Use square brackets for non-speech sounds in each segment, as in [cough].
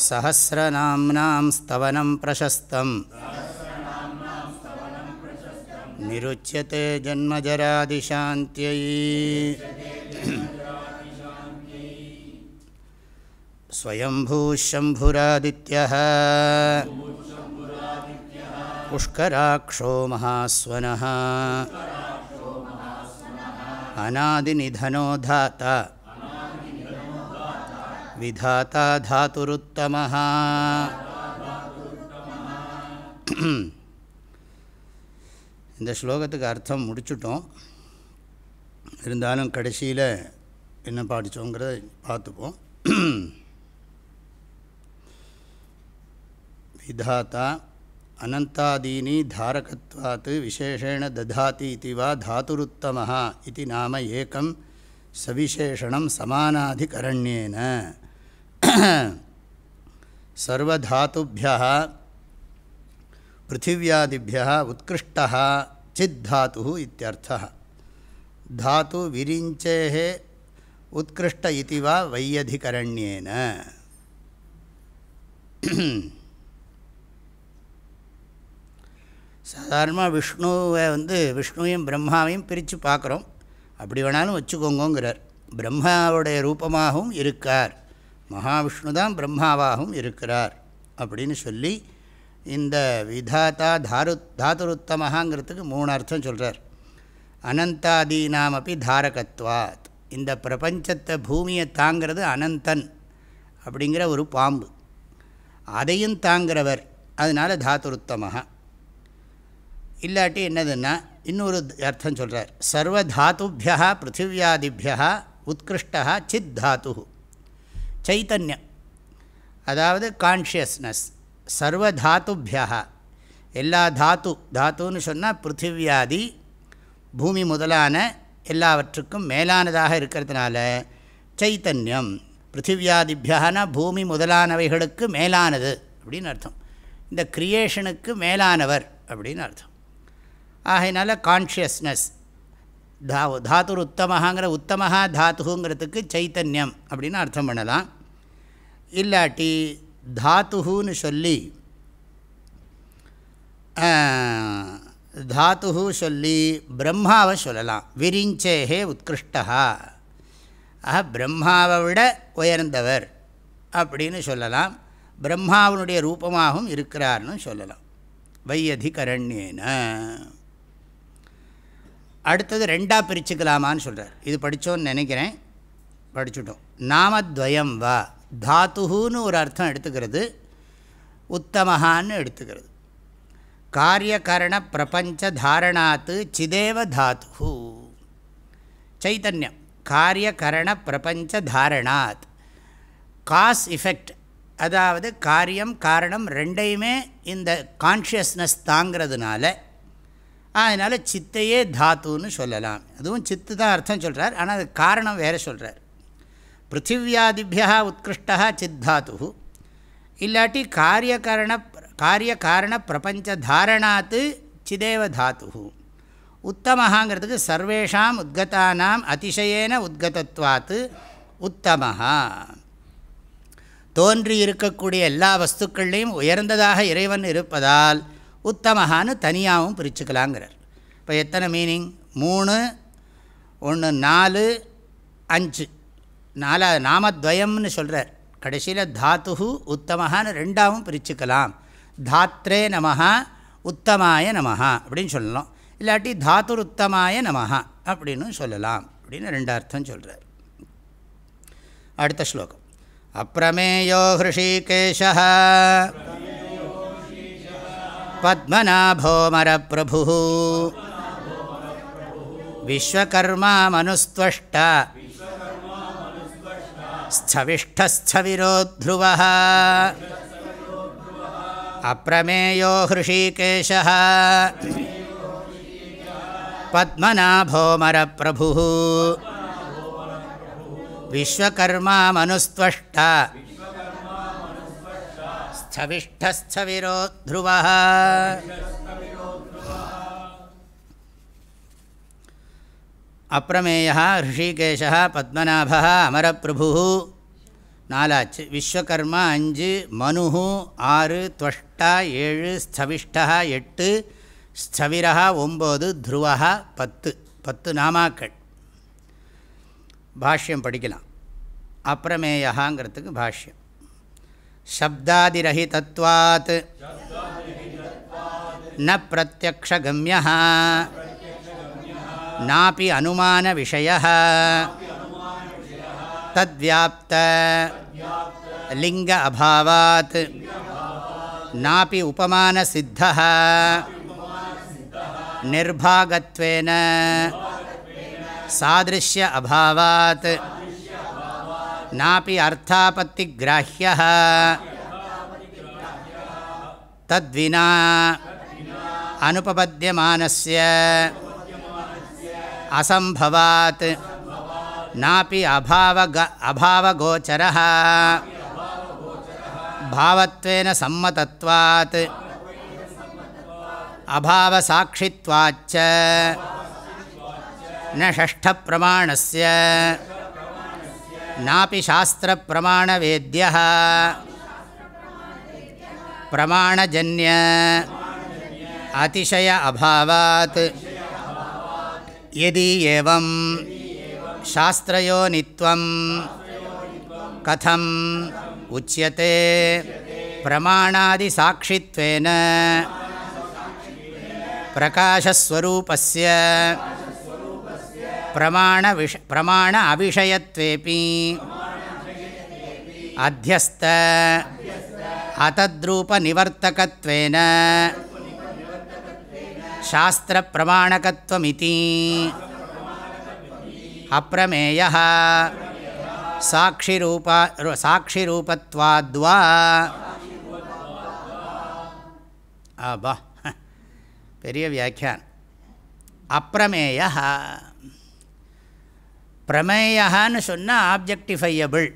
सहस्रनाम्नां स्तवनं प्रशस्तम्। निरुच्यते जन्मजरादिशान्त्यै। स्वयम्भूः शम्भुरादित्यः पुष्कराक्षो महास्वनः। धाता। விதாத்தா தாத்துருத்தமாக இந்த ஸ்லோகத்துக்கு அர்த்தம் முடிச்சுட்டோம். இருந்தாலும் கடைசியில் என்ன பாடிச்சோங்கிறத பார்த்துப்போம். விதாத்தா அனந்தாதீனி தாரகத்வாத் விசேஷேண ததாதி இது வா தாத்துருத்தமாக இது நாம ஏக்கம் சவிசேஷணம் சமானாதிகரண்யேன சர்வதாத்துபியா பிருத்திவியாதிபியா உத்கிருஷ்டா சித்தாத்து இத்தியர்த்த. தாத்து விரிஞ்சே உத்கிருஷ்ட இது வா வையதிகரண்யேன. சாதாரணமாக விஷ்ணுவை வந்து விஷ்ணுவையும் பிரம்மாவையும் பிரித்து பார்க்குறோம். அப்படி வேணாலும் வச்சுக்கோங்கிறார் பிரம்மாவுடைய ரூபமாகவும் இருக்கார். மகாவிஷ்ணு தான் பிரம்மாவாகவும் இருக்கிறார் அப்படின்னு சொல்லி இந்த விதாத்தா தாரு தாதுருத்தமகாங்கிறதுக்கு மூணு அர்த்தம் சொல்கிறார் அனந்தாதீனாம் அப்படி தாரகத்வாத். இந்த பிரபஞ்சத்தை பூமியை தாங்கிறது அனந்தன் அப்படிங்கிற ஒரு பாம்பு. அதையும் தாங்கிறவர் அதனால் தாத்துருத்தமாக இல்லாட்டி என்னதுன்னா இன்னொரு அர்த்தம் சொல்கிறார் சர்வ தாத்துபியா பிருத்திவியாதிபியா உத்கிருஷ்டா சித் தாத்து சைத்தன்யம். அதாவது கான்ஷியஸ்னஸ் சர்வ தாத்துபியா எல்லா தாத்து தாத்துன்னு சொன்னால் பிருத்திவியாதி பூமி முதலான எல்லாவற்றுக்கும் மேலானதாக இருக்கிறதுனால சைத்தன்யம். பிருத்திவியாதிபியானா பூமி முதலானவைகளுக்கு மேலானது அப்படின்னு அர்த்தம். இந்த கிரியேஷனுக்கு மேலானவர் அப்படின்னு அர்த்தம். ஆகையினால கான்ஷியஸ்னஸ் தா தாத்துர் உத்தமஹாங்கிற உத்தமஹா தாத்துங்கிறதுக்கு சைத்தன்யம் அப்படின்னு அர்த்தம் பண்ணலாம். இல்லாட்டி தாத்துன்னு சொல்லி தாத்து சொல்லி பிரம்மாவை சொல்லலாம். விரிஞ்சேகே உத்கிருஷ்டா ஆக பிரம்மாவை விட உயர்ந்தவர் அப்படின்னு சொல்லலாம். பிரம்மாவனுடைய ரூபமாகவும் இருக்கிறார்னு சொல்லலாம். வையதிகரண்யேன. அடுத்தது ரெண்டாக பிரிச்சுக்கலாமான்னு சொல்கிறார் இது படித்தோன்னு நினைக்கிறேன். படிச்சுட்டோம். நாமத்வயம் வா. தாத்துன்னு ஒரு அர்த்தம் எடுத்துக்கிறது. உத்தமஹான்னு எடுத்துக்கிறது. காரியகரண பிரபஞ்ச தாரணாத்து சிதேவ தாத்து சைத்தன்யம். காரியகரண பிரபஞ்ச தாரணாத். Cos effect. அதாவது காரியம் காரணம் ரெண்டையுமே இந்த கான்ஷியஸ்னஸ் தாங்கிறதுனால அதனால் சித்தையே தாத்துன்னு சொல்லலாம். அதுவும் சித்து தான் அர்த்தம் சொல்கிறார் ஆனால் அது காரணம் வேறு சொல்கிறார் பிருத்திவியாதிபியா உத்கிருஷ்டா சித்தாத்து இல்லாட்டி காரியகரண காரியகாரண பிரபஞ்ச தாரணாத்து சிதேவ தாத்து உத்தமஹாங்கிறதுக்கு சர்வேஷாம் உத்கதானாம் அதிசயேன உத்கதத்வாத்து உத்தமஹா. தோன்றி இருக்கக்கூடிய எல்லா வஸ்துக்கள்லையும் உயர்ந்ததாக இறைவன் இருப்பதால் உத்தமஹான்னு தனியாகவும் பிரிச்சுக்கலாங்கிறார். இப்போ எத்தனை மீனிங் மூணு ஒன்று நாலு அஞ்சு. நாலா நாமத்வயம்னு சொல்கிறார் கடைசியில் தாத்து உத்தமஹான்னு ரெண்டாவும் பிரிச்சுக்கலாம். தாத்ரே நமஹா உத்தமாய நமஹா அப்படின்னு சொல்லலாம் இல்லாட்டி தாத்துர் உத்தமாய நமஹா அப்படின்னு சொல்லலாம் அப்படின்னு ரெண்டு அர்த்தம் சொல்கிறார் அடுத்த ஸ்லோகம். அப்பிரமேயோ ஹிருஷிகேஷ பத்மநாபோமரப்பிரபு விஸ்வகர்மா மனுஸ்துவஷ்டா ஸ்தவிஷ்டஸ்தவிரோத்ருவः அப்பிரமேயோ ஹிருஷீகேஷः பத்மநாபோமரப்பிரபுः விஸ்வகர்மா மனுஸ்துவஷ்டா स्थविष्ठस्थविरो ध्रुवः அப்பிரமேயா ரிஷிகேஷா பத்மநாபா அமரப்பிரபு நாலாச்சு விஸ்வகர்மா அஞ்சு மனு ஆறு துவஷ்டா ஏழு ஸ்தவிஷ்டா எட்டு ஸ்தவிரா ஒம்பது த்ருவா பத்து பத்து நாமாக்கள் பாஷ்யம் படிக்கலாம் அப்பிரமேயாங்கிறதுக்கு பாஷ்யம் शब्दादिरहितत्वात् न प्रत्यक्षगम्यः नापि अनुमानविषयः तद्व्याप्त लिङ्ग अभावात् नापि उपमानसिद्धः निर्भागत्वेन सादृश्य अभावात् நாபி அர்த்தாபத்தி கிராஹ்யா தத்வினா அனுபபத்தியமானஸ்ய அசம்பவாத் நாபி அபாவக அபாவகோச்சர பாவத்வேன சம்மதத்வாத் அபாவசாட்சித்வாச்ச ந ஷஷ்டப்பிரமாணஸ்ய நாபி சாஸ்திரப்பிரமாணவேத்திய பிரமாணஜன்ய அதிசய அபாவாத் எதி ஏவம் சாஸ்திரயோனித்வம் கதம் உச்சியத்தே பிரமாணாதிசாட்சித்வேன பிரகாசஸ்வரூபஸ்ய பிரமாண விஷ பிரமாண அவிஷயத்வேபி அத்தியஸ்த அதத்ரூப நிவர்த்தகத்வேன. சாஸ்திர பிரமாணகத்வமிதி. அப்பிரமேய சாட்சிரூபா சாட்சிரூபத்வாத்வா ஆபா பெரிய வியாக்கியான். அப்பிரமேயா பிரமேயான்னு சொன்னால் ஆப்ஜெக்டிஃபையபிள்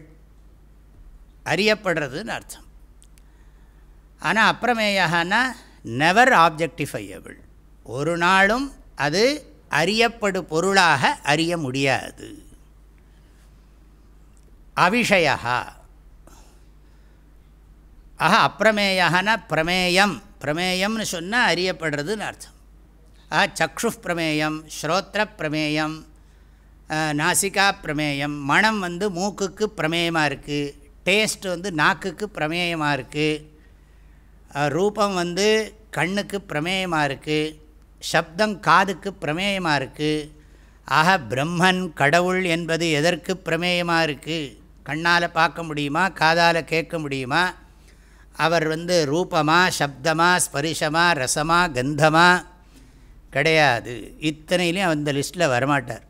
அறியப்படுறதுன்னு அர்த்தம். ஆனால் அப்பிரமேயானா நெவர் ஆப்ஜெக்டிஃபையபிள் ஒரு நாளும் அது அறியப்படு பொருளாக அறிய முடியாது. அவிஷயா ஆஹா அப்பிரமேயானா பிரமேயம். பிரமேயம்னு சொன்னால் அறியப்படுறதுன்னு அர்த்தம். ஆஹா சக்ஷு பிரமேயம் ஸ்ரோத்திர பிரமேயம் நாசிகா பிரமேயம். மனம் வந்து மூக்குக்கு பிரமேயமாக இருக்குது டேஸ்ட் வந்து நாக்குக்கு பிரமேயமாக இருக்குது ரூபம் வந்து கண்ணுக்கு பிரமேயமாக இருக்குது சப்தம் காதுக்கு பிரமேயமாக இருக்குது ஆக பிரம்மன் கடவுள் என்பது எதற்கு பிரமேயமாக இருக்குது கண்ணால் பார்க்க முடியுமா? காதால் கேட்க முடியுமா? அவர் வந்து ரூபமாக சப்தமாக ஸ்பரிசமாக ரசமாக கந்தமாக கிடையாது. இத்தனையிலையும் அந்த லிஸ்ட்டில் வரமாட்டார்.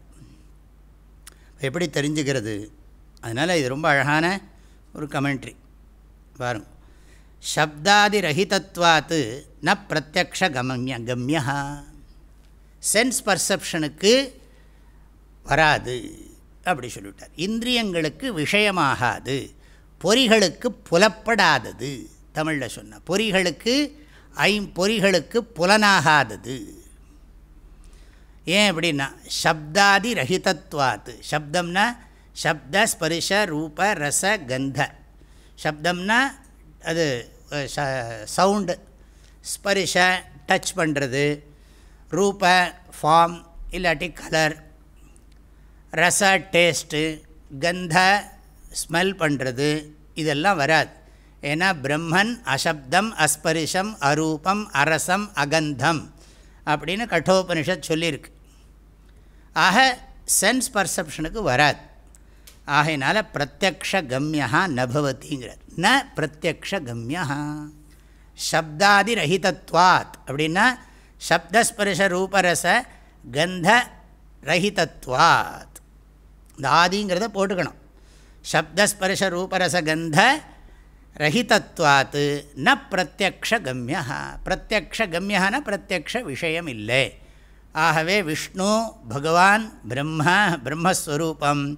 எப்படி தெரிஞ்சுக்கிறது? அதனால் இது ரொம்ப அழகான ஒரு கமெண்ட்ரி பாருங்க. சப்தாதிரஹிதத்வாத்து ந பிரத்யக்ஷ கமன்ய கம்யா சென்ஸ் பர்செப்ஷனுக்கு வராது அப்படி சொல்லிவிட்டார். இந்திரியங்களுக்கு விஷயமாகாது பொறிகளுக்கு புலப்படாதது தமிழில் சொன்ன பொறிகளுக்கு ஐம்பொறிகளுக்கு புலனாகாதது. ஏன் அப்படின்னா சப்தாதி ரஹிதத்வாத்து சப்தம்னா சப்த ஸ்பரிஷ ரூப ரச கந்த. சப்தம்னா அது சவுண்டு. ஸ்பரிஷ டச் பண்ணுறது ரூப ஃபார்ம் இல்லாட்டி கலர். ரச டேஸ்ட்டு. கந்த ஸ்மெல் பண்ணுறது இதெல்லாம் வராது. ஏன்னா பிரம்மன் அசப்தம் அஸ்பரிஷம் அரூபம் அரசம் அகந்தம் அப்படின்னு கட்டோபனிஷத் சொல்லியிருக்கு. ஆக சென்ஸ் பர்செப்ஷனுக்கு வராது. ஆகையினால பிரத்யக்ஷ கம்யா நபவதிங்கிறார் ந பிரத்யக்ஷ கம்யா சப்தாதி ரஹிதத்வாத் அப்படின்னா சப்தஸ்பரிச ரூபரச கந்த ரஹிதத்வாத் இந்த ஆதிங்கிறத போட்டுக்கணும். சப்தஸ்பரிச ரூபரச கந்த ரஹிதத்வாத் ந பிரத்யக்ஷ கம்யா பிரத்யக்ஷ கம்யான பிரத்யக்ஷ விஷயம் இல்லை ஆகவே விஷ்ணு பகவான் பிரம்மா பிரம்மஸ்வரூபம்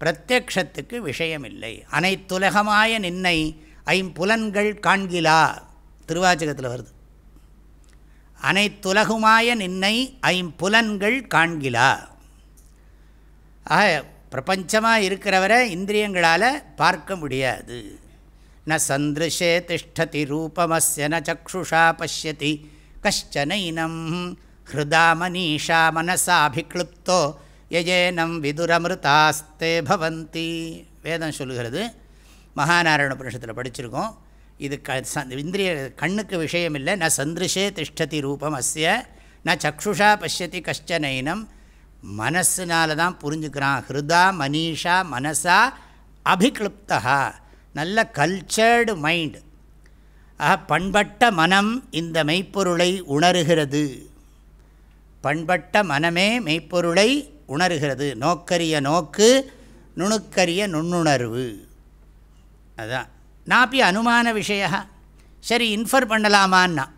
பிரத்யக்ஷத்துக்கு விஷயமில்லை. அனைத்துலகமாய நின்னை ஐம்புலன்கள் காண்கிலா. திருவாச்சகத்தில் வருது. அனைத்துலகுமாய நின்னை ஐம்புலன்கள் காண்கிலா. ஆக பிரபஞ்சமாக இருக்கிறவரை இந்திரியங்களால் பார்க்க முடியாது. ந சந்திருஷே திஷ்டதி ரூபமஸ்ய ந சக்ஷுஷா பசியதி கஷ்டனைனம். இனம் மனீஷா மனசாபிக்ளுப்தோ யஜேனம் விதுரமிருதாஸ்தே பவந்தி வேதம் சொல்லுகிறது. மகாநாராயண புருஷத்தில் படிச்சிருக்கோம். இது க இந்திரிய கண்ணுக்கு விஷயம் இல்லை ந சந்திருஷே திஷ்டதி ரூபம் அஸ்ய ந சக்ஷுஷா பசியதி கஷ்டனைனம் மனசினால தான் புரிஞ்சுக்கிறான். ஹிருதா மனிஷா மனசா அபிக்ளுப்தா நல்ல கல்ச்சர்டு மைண்ட் ஆக பண்பட்ட மனம் இந்த மெய்ப்பொருளை உணர்கிறது. பண்பட்ட மனமே மெய்ப்பொருளை உணர்கிறது. நோக்கரிய நோக்கு நுணுக்கரிய நுண்ணுணர்வு. அதுதான் நாப்பி அனுமான விஷய சரி இன்ஃபர் பண்ணலாமான்னா?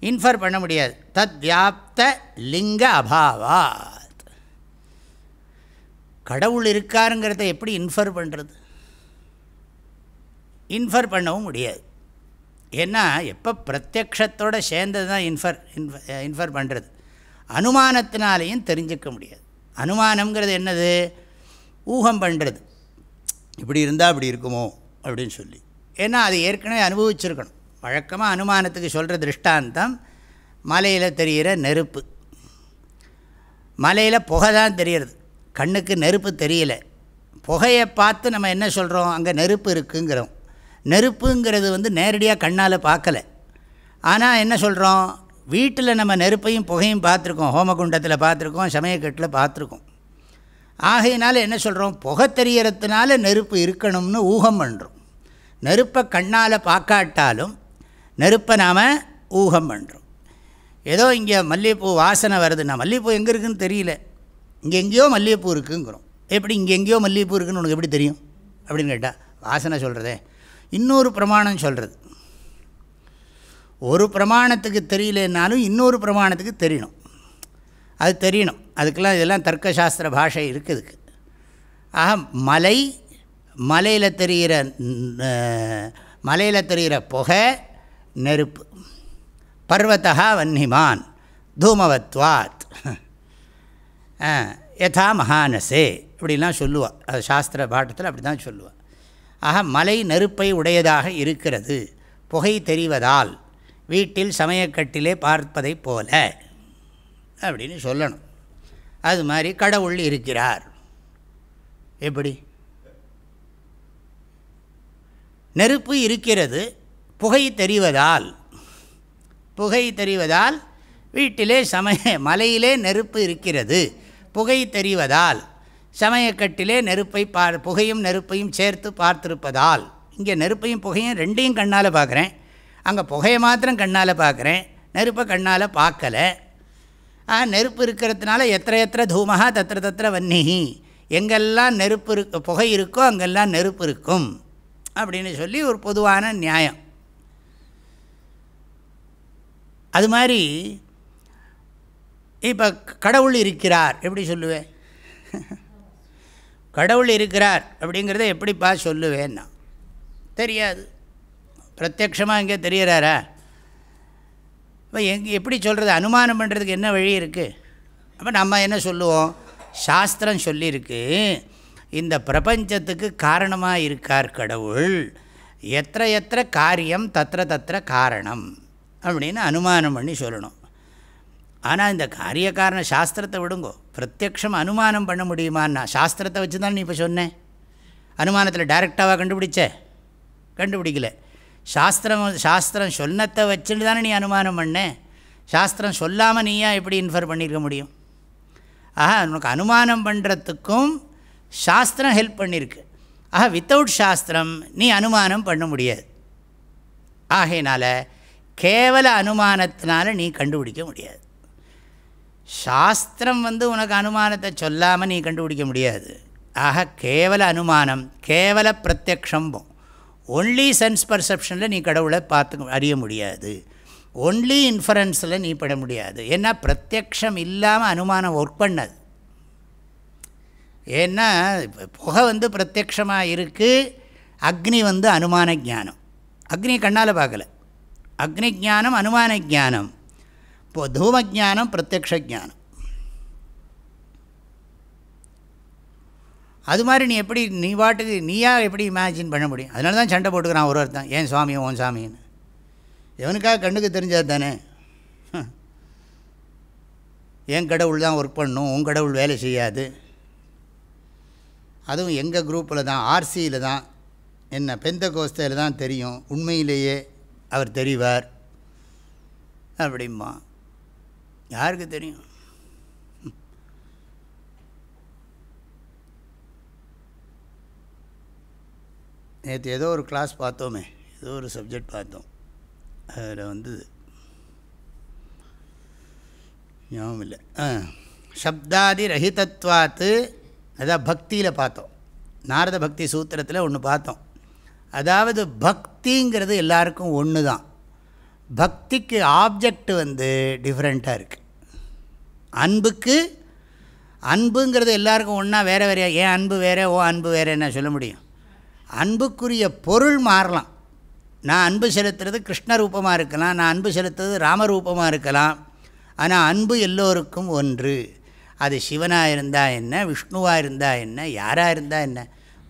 இன்ஃபர் பண்ண முடியாது. தத் வியாப்த லிங்க அபாவாத். கடவுள் இருக்காருங்கிறத எப்படி இன்ஃபர் பண்ணுறது இன்ஃபர் பண்ணவும் முடியாது. ஏன்னா எப்போ பிரத்யக்ஷத்தோடு சேர்ந்தது தான் இன்ஃபர் இன்ஃபர் பண்ணுறது அனுமானத்தினாலேயும் தெரிஞ்சிக்க முடியாது. அனுமானங்கிறது என்னது? ஊகம் பண்ணுறது இப்படி இருந்தால் அப்படி இருக்குமோ? அப்படின்னு சொல்லி. ஏன்னா அது ஏற்கனவே அனுபவிச்சிருக்கணும். வழக்கமாக அனுமானத்துக்கு சொல்கிற திருஷ்டாந்தம் மலையில் தெரிகிற நெருப்பு. மலையில் புகை தான் தெரிகிறது கண்ணுக்கு நெருப்பு தெரியல. புகையை பார்த்து நம்ம என்ன சொல்கிறோம் அங்கே நெருப்பு இருக்குங்கிறோம். நெருப்புங்கிறது வந்து நேரடியாக கண்ணால் பார்க்கல. ஆனால் என்ன சொல்கிறோம் வீட்டில் நம்ம நெருப்பையும் புகையும் பார்த்துருக்கோம். ஹோமகுண்டத்தில் பார்த்துருக்கோம். சமயக்கட்டில் பார்த்துருக்கோம். ஆகையினால என்ன சொல்கிறோம் புகை தெரியறதுனால நெருப்பு இருக்கணும்னு ஊகம் பண்ணுறோம் நெருப்பை கண்ணால் பார்க்காட்டாலும் நெருப்பை நாம் ஊகம் பண்ணுறோம் ஏதோ இங்கே மல்லிகைப்பூ வாசனை வருதுன்னா மல்லிகைப்பூ எங்கே இருக்குதுன்னு தெரியல. இங்கே எங்கேயோ மல்லிகைப்பூ இருக்குங்கிறோம். எப்படி இங்கே எங்கேயோ மல்லிகைப்பூ இருக்குன்னு உனக்கு எப்படி தெரியும்? அப்படின்னு கேட்டால் வாசனை சொல்கிறதே இன்னொரு பிரமாணம் சொல்கிறது ஒரு பிரமாணத்துக்கு தெரியலனாலும் இன்னொரு பிரமாணத்துக்கு தெரியணும். அது தெரியணும். அதுக்கெல்லாம் இதெல்லாம் தர்க்கசாஸ்திர பாஷை இருக்குதுக்கு ஆக மலை மலையில் தெரிகிற மலையில் தெரிகிற புகை நெருப்பு. பர்வத்தா வன்னிமான் தூமவத்வாத். யதா மகானசே இப்படிலாம் சொல்லுவாள் அது சாஸ்திர பாட்டத்தில் அப்படி தான் சொல்லுவாள் ஆக மலை நெருப்பை உடையதாக இருக்கிறது. புகை தெரிவதால் வீட்டில் சமயக்கட்டிலே பார்ப்பதைப் போல அப்படின்னு சொல்லணும். அது மாதிரி கடவுள் இருக்கிறார். எப்படி? நெருப்பு இருக்கிறது புகை தெரிவதால் புகை தெரிவதால் வீட்டிலே சமய மலையிலே நெருப்பு இருக்கிறது புகை தெரிவதால் சமயக்கட்டிலே நெருப்பை பார் புகையும் நெருப்பையும் சேர்த்து பார்த்துருப்பதால் இங்கே நெருப்பையும் புகையும் ரெண்டையும் கண்ணால் பார்க்குறேன். அங்கே புகையை மாத்திரம் கண்ணால் பார்க்குறேன். நெருப்பை கண்ணால் பார்க்கலை. நெருப்பு இருக்கிறதுனால எத்தனை எத்தனை தூமகா தத்திர தத்திர வன்னிகி எங்கெல்லாம் நெருப்பு இருக்கு புகை இருக்கோ அங்கெல்லாம் நெருப்பு இருக்கும். அப்படின்னு சொல்லி ஒரு பொதுவான நியாயம். அது மாதிரி இப்போ கடவுள் இருக்கிறார் எப்படி சொல்லுவேன்? கடவுள் இருக்கிறார் அப்படிங்கிறத எப்படிப்பா சொல்லுவேன்னா? தெரியாது. பிரத்யக்ஷமாக இங்கே தெரியறாரா இப்போ எங் எப்படி சொல்கிறது அனுமானம் பண்ணுறதுக்கு என்ன வழி இருக்குது அப்போ நம்ம என்ன சொல்லுவோம்? சாஸ்திரம் சொல்லியிருக்கு இந்த பிரபஞ்சத்துக்கு காரணமாக இருக்கார் கடவுள். எத்த எத்த காரியம் தத்திர தத்திர காரணம் அப்படின்னு அனுமானம் பண்ணி சொல்லணும். ஆனால் இந்த காரிய காரண சாஸ்திரத்தை விடுங்கோ. பிரத்யக்ஷம் அனுமானம் பண்ண முடியுமான்னா? சாஸ்திரத்தை வச்சு தான் நீ இப்போ சொன்னேன் அனுமானத்தில் டைரெக்டாக கண்டுபிடிச்ச? கண்டுபிடிக்கல. சாஸ்திரம் சாஸ்திரம் சொன்னத்தை வச்சுட்டு தானே நீ அனுமானம் பண்ண? சாஸ்திரம் சொல்லாமல் நீயா எப்படி இன்ஃபர் பண்ணியிருக்க முடியும்? ஆஹா உனக்கு அனுமானம் பண்ணுறதுக்கும் சாஸ்திரம் ஹெல்ப் பண்ணியிருக்கு ஆஹா வித்தவுட் சாஸ்திரம் நீ அனுமானம் பண்ண முடியாது. ஆகையினால் கேவல அனுமானத்தினால நீ கண்டுபிடிக்க முடியாது. சாஸ்திரம் வந்து உனக்கு அனுமானத்தை சொல்லாமல் நீ கண்டுபிடிக்க முடியாது. ஆக கேவல அனுமானம் கேவல பிரத்யக்ஷம்போம் ஒன்லி சென்ஸ் பர்செப்ஷனில் நீ கடவுளை பார்த்து அறிய முடியாது. ஒன்லி இன்ஃபரன்ஸில் நீ பட முடியாது. ஏன்னா பிரத்யக்ஷம் இல்லாமல் அனுமானம் ஒர்க் பண்ணது. ஏன்னா புகை வந்து பிரத்யக்ஷமாக இருக்குது அக்னி வந்து அனுமான ஜானம் அக்னி கண்ணால் பார்க்கல. அக்னி ஜானம் அனுமான ஜானம் இப்போது தூமஜானம் பிரத்யக்ஷ ஜானம் அது மாதிரி நீ எப்படி நீ பாட்டுக்கு நீயா எப்படி இமேஜின் பண்ண முடியும்? அதனால தான் சண்டை போட்டுக்கிறான் ஒரு ஒருத்தன். ஏன் சுவாமியும் ஓன் சாமின்னு? எவனுக்காக கண்ணுக்கு தெரிஞ்சது தானே? என் கடவுள் தான் ஒர்க் பண்ணும்? உன் கடவுள் வேலை செய்யாது. அதுவும் எங்கள் குரூப்பில் தான் ஆர்சியில் தான். என்ன பெந்த கோஸ்தையில் தான் தெரியும். உண்மையிலேயே அவர் தெரிவார். அப்படிம்மா யாருக்கு தெரியும்? நேற்று ஏதோ ஒரு கிளாஸ் பார்த்தோமே ஏதோ ஒரு சப்ஜெக்ட் பார்த்தோம். அதில் வந்து ஞாபகம் இல்லை. ஆ சப்தாதி ரஹிதத்வாத்து அதான் பக்தியில் பார்த்தோம். நாரத பக்தி சூத்திரத்தில் ஒன்று பார்த்தோம். அதாவது பக்திங்கிறது எல்லாருக்கும் ஒன்று தான் பக்திக்கு ஆப்ஜெக்ட் வந்து டிஃப்ரெண்ட்டாக இருக்குது அன்புக்கு அன்புங்கிறது எல்லாருக்கும் ஒன்றா வேறு வேறு ஏன் அன்பு வேறு ஓ அன்பு வேறு என்ன சொல்ல முடியும். அன்புக்குரிய பொருள் மாறலாம். நான் அன்பு செலுத்துறது கிருஷ்ண ரூபமாக இருக்கலாம் நான் அன்பு செலுத்துறது ராமரூபமாக இருக்கலாம். ஆனால் அன்பு எல்லோருக்கும் ஒன்று. அது சிவனாக இருந்தால் என்ன விஷ்ணுவாக இருந்தால் என்ன யாராக இருந்தால் என்ன?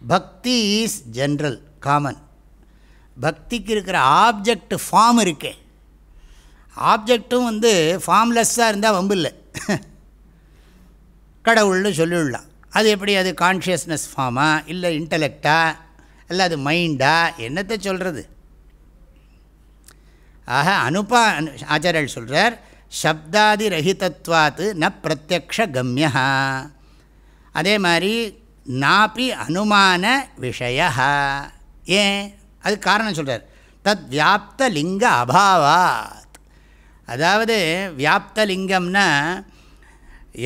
பக்தி இஸ் ஜென்ரல் காமன் பக்திக்கு இருக்கிற ஆப்ஜெக்ட் ஃபார்ம் இருக்கே. ஆப்ஜெக்டும் வந்து ஃபார்ம்லெஸ்ஸாக இருந்தால் வம்பு இல்லை. கடவுள்னு சொல்லிவிடலாம் அது எப்படி? அது கான்ஷியஸ்னஸ் ஃபார்மா இல்லை இன்டலெக்டா இல்லை அது மைண்டா என்னத்தை சொல்கிறது ஆக அனுபா ஆச்சாரியர் சொல்கிறார் சப்தாதி ரஹிதத்வாத்து ந பிரத்யக்ஷ கம்யா அதே மாதிரி நாப்பி அனுமான விஷய ஏன்? அது காரணம் சொல்கிறார் தத் வியாப்த லிங்க அபாவாத் அதாவது வியாப்தலிங்கம்னா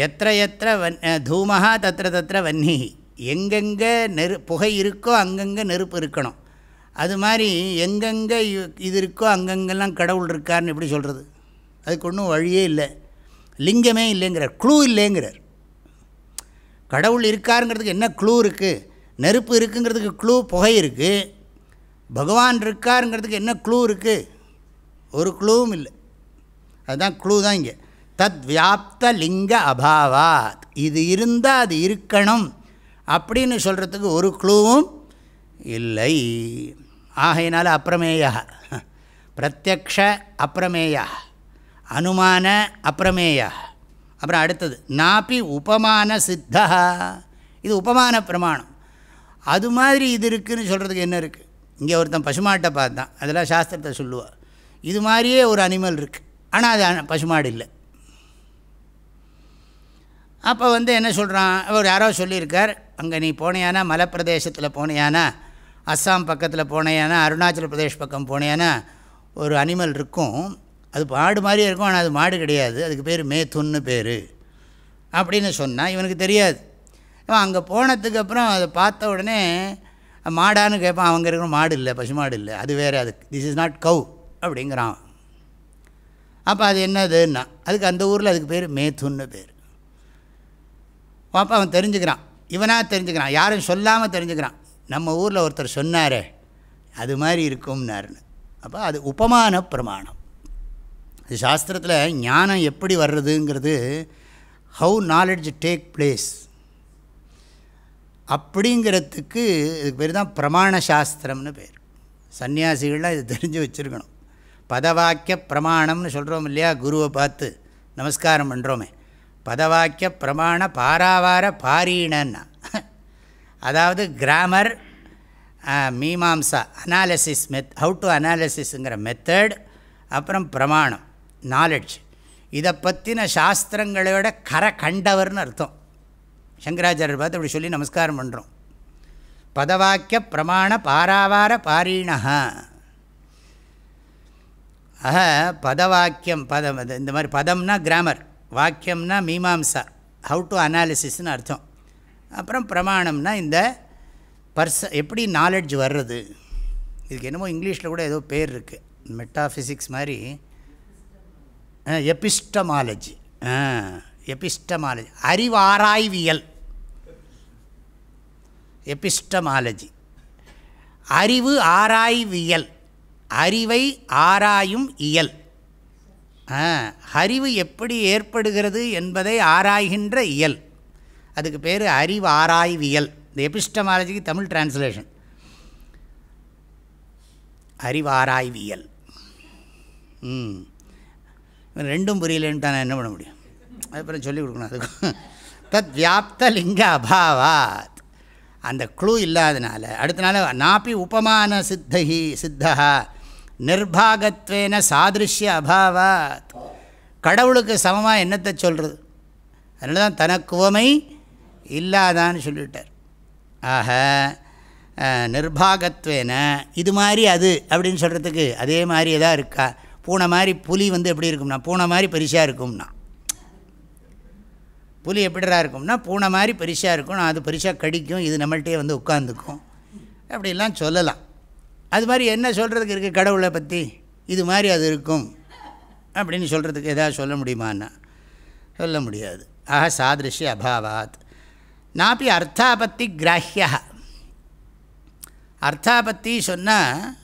எத்த எத்த வன் தூமஹா தத்திர தத்திர வன்னி. எங்கெங்கே நெரு புகை இருக்கோ அங்கங்கே நெருப்பு இருக்கணும். அது மாதிரி எங்கெங்கே இது இருக்கோ அங்கங்கெல்லாம் கடவுள் இருக்கார்னு எப்படி சொல்கிறது அதுக்கு ஒன்றும் வழியே இல்லை. லிங்கமே இல்லைங்கிறார் க்ளூ இல்லைங்கிறார். கடவுள் இருக்காருங்கிறதுக்கு என்ன க்ளூ இருக்குது நெருப்பு இருக்குங்கிறதுக்கு க்ளூ புகை இருக்குது பகவான் இருக்காருங்கிறதுக்கு என்ன க்ளூ இருக்குது ஒரு க்ளூவும் இல்லை. அதுதான் க்ளூ தான் இங்கே. தத் வியாப்த லிங்க அபாவாத். இது இருந்தால் அது இருக்கணும். அப்படின்னு சொல்கிறதுக்கு ஒரு க்ளூவும் இல்லை. ஆகையினால அப்பிரமேயா பிரத்யக்ஷ அப்பிரமேயா அனுமான அப்பிரமேயா அப்புறம் அடுத்தது நாப்பி உபமான சித்தா. இது உபமான பிரமாணம். அது மாதிரி இது இருக்குதுன்னு சொல்கிறதுக்கு என்ன இருக்குது இங்கே ஒருத்தன் பசுமாட்டை பார்த்தான். அதெல்லாம் சாஸ்திரத்தை சொல்லுவாள் இது மாதிரியே ஒரு அனிமல் இருக்குது ஆனால் அது பசுமாடு இல்லை. அப்போ வந்து என்ன சொல்கிறான் அவர் யாரோ சொல்லியிருக்கார். அங்கே நீ போனையானா மலைப்பிரதேசத்தில் போனையானா அஸ்ஸாம் பக்கத்தில் போனையானா அருணாச்சல பிரதேஷ் பக்கம் போனையானா ஒரு அனிமல் இருக்கும். அது மாடு மாதிரியே இருக்கும் ஆனால் அது மாடு கிடையாது. அதுக்கு பேர் மேத்துன்னு பேர். அப்படின்னு சொன்னால் இவனுக்கு தெரியாது. இவன் அங்கே போனதுக்கு அப்புறம் அதை பார்த்த உடனே மாடான்னு கேட்பான் அவங்க இருக்கிற மாடு இல்லை பசு மாடு இல்லை. அது வேறு அது திஸ் இஸ் நாட் கவ் அப்படிங்கிறான். அப்போ அது என்னதுன்னா அதுக்கு அந்த ஊரில் அதுக்கு பேர் மேத்துன்னு பேர். அப்போ அவன் தெரிஞ்சுக்கிறான். இவனாக தெரிஞ்சுக்கிறான். யாரும் சொல்லாமல் தெரிஞ்சுக்கிறான். நம்ம ஊரில் ஒருத்தர் சொன்னாரே அது மாதிரி இருக்கும்னாருன்னு. அப்போ அது உபமான பிரமாணம். இது சாஸ்திரத்தில் ஞானம் எப்படி வர்றதுங்கிறது ஹவு நாலெட்ஜ் டேக் பிளேஸ் அப்படிங்கிறதுக்கு இதுக்கு பேர் தான் பிரமாண சாஸ்திரம்னு பேர். சன்னியாசிகள்லாம் இது தெரிஞ்சு வச்சுருக்கணும். பதவாக்கிய பிரமாணம்னு சொல்கிறோம் இல்லையா? குருவை பார்த்து நமஸ்காரம் பண்ணுறோமே பதவாக்கிய பிரமாண பாராவார பாரீணன்னா அதாவது grammar Mimamsa analysis meth how to அனாலிசிஸுங்கிற method அப்புறம் பிரமாணம் நாலெட்ஜ் இதை பற்றின சாஸ்திரங்களோட கரை கண்டவர்னு அர்த்தம். சங்கராச்சாரியர் பார்த்து அப்படி சொல்லி நமஸ்காரம் பண்ணுறோம் பதவாக்கிய பிரமாண பாராவார பாரீணா ஆக பதவாக்கியம் பதம் இந்த மாதிரி பதம்னா கிராமர் வாக்கியம்னா மீமாம்சா ஹவு டு அனாலிசிஸ்னு அர்த்தம். அப்புறம் பிரமாணம்னா இந்த பர்ச எப்படி நாலெட்ஜ் வர்றது? இதுக்கு என்னமோ இங்கிலீஷில் கூட ஏதோ பேர் இருக்குது மெட்டாஃபிசிக்ஸ் மாதிரி. Epistemology epistemology அறிவாராய்வியல். எபிஸ்டமாலஜி அறிவு ஆராய்வியல். அறிவை ஆராயும் இயல். அறிவு எப்படி ஏற்படுகிறது என்பதை ஆராய்கின்ற இயல். அதுக்கு பேர் அறிவு ஆராய்வியல். இந்த எபிஸ்டமாலஜிக்கு தமிழ் டிரான்ஸ்லேஷன் அறிவாராய்வியல் ம். ரெண்டும் புரியலன்ட்டு நான் என்ன பண்ண முடியும்? அதுக்கப்புறம் சொல்லிக் கொடுக்கணும் அதுக்கும் தத் வியாப்த லிங்க அபாவாத். அந்த குழு இல்லாதனால அடுத்த நாள் நாப்பி உபமான சித்தகி சித்தகா நிர்பாகத்வேன சாதிருஷ்ய அபாவாத். கடவுளுக்கு சமமாக என்னத்தை சொல்கிறது அதனால தான் தனக்குவமை இல்லாதான்னு சொல்லிவிட்டார் ஆக நிர்பாகத்வேன இது மாதிரி அது அப்படின்னு சொல்கிறதுக்கு அதே மாதிரி எதாக இருக்கா? பூனை மாதிரி புலி வந்து எப்படி இருக்கும்னா பூனை மாதிரி பெருசாக இருக்கும்னா. புலி எப்படிடா இருக்கும்னா பூனை மாதிரி பெருசாக இருக்கும் அது பெருசாக கடிக்கும் இது நம்மள்கிட்டே வந்து உட்காந்துக்கும் அப்படிலாம் சொல்லலாம். அது மாதிரி என்ன சொல்கிறதுக்கு இருக்குது கடவுளை பற்றி இது மாதிரி அது இருக்கும். அப்படின்னு சொல்கிறதுக்கு எதாவது சொல்ல முடியுமான்னா? சொல்ல முடியாது. ஆக சாதிருஷ்ய அபாவாத். நாப்பி அர்த்தாபத்தி கிராஹியா. அர்த்தாபத்தி சொன்னால்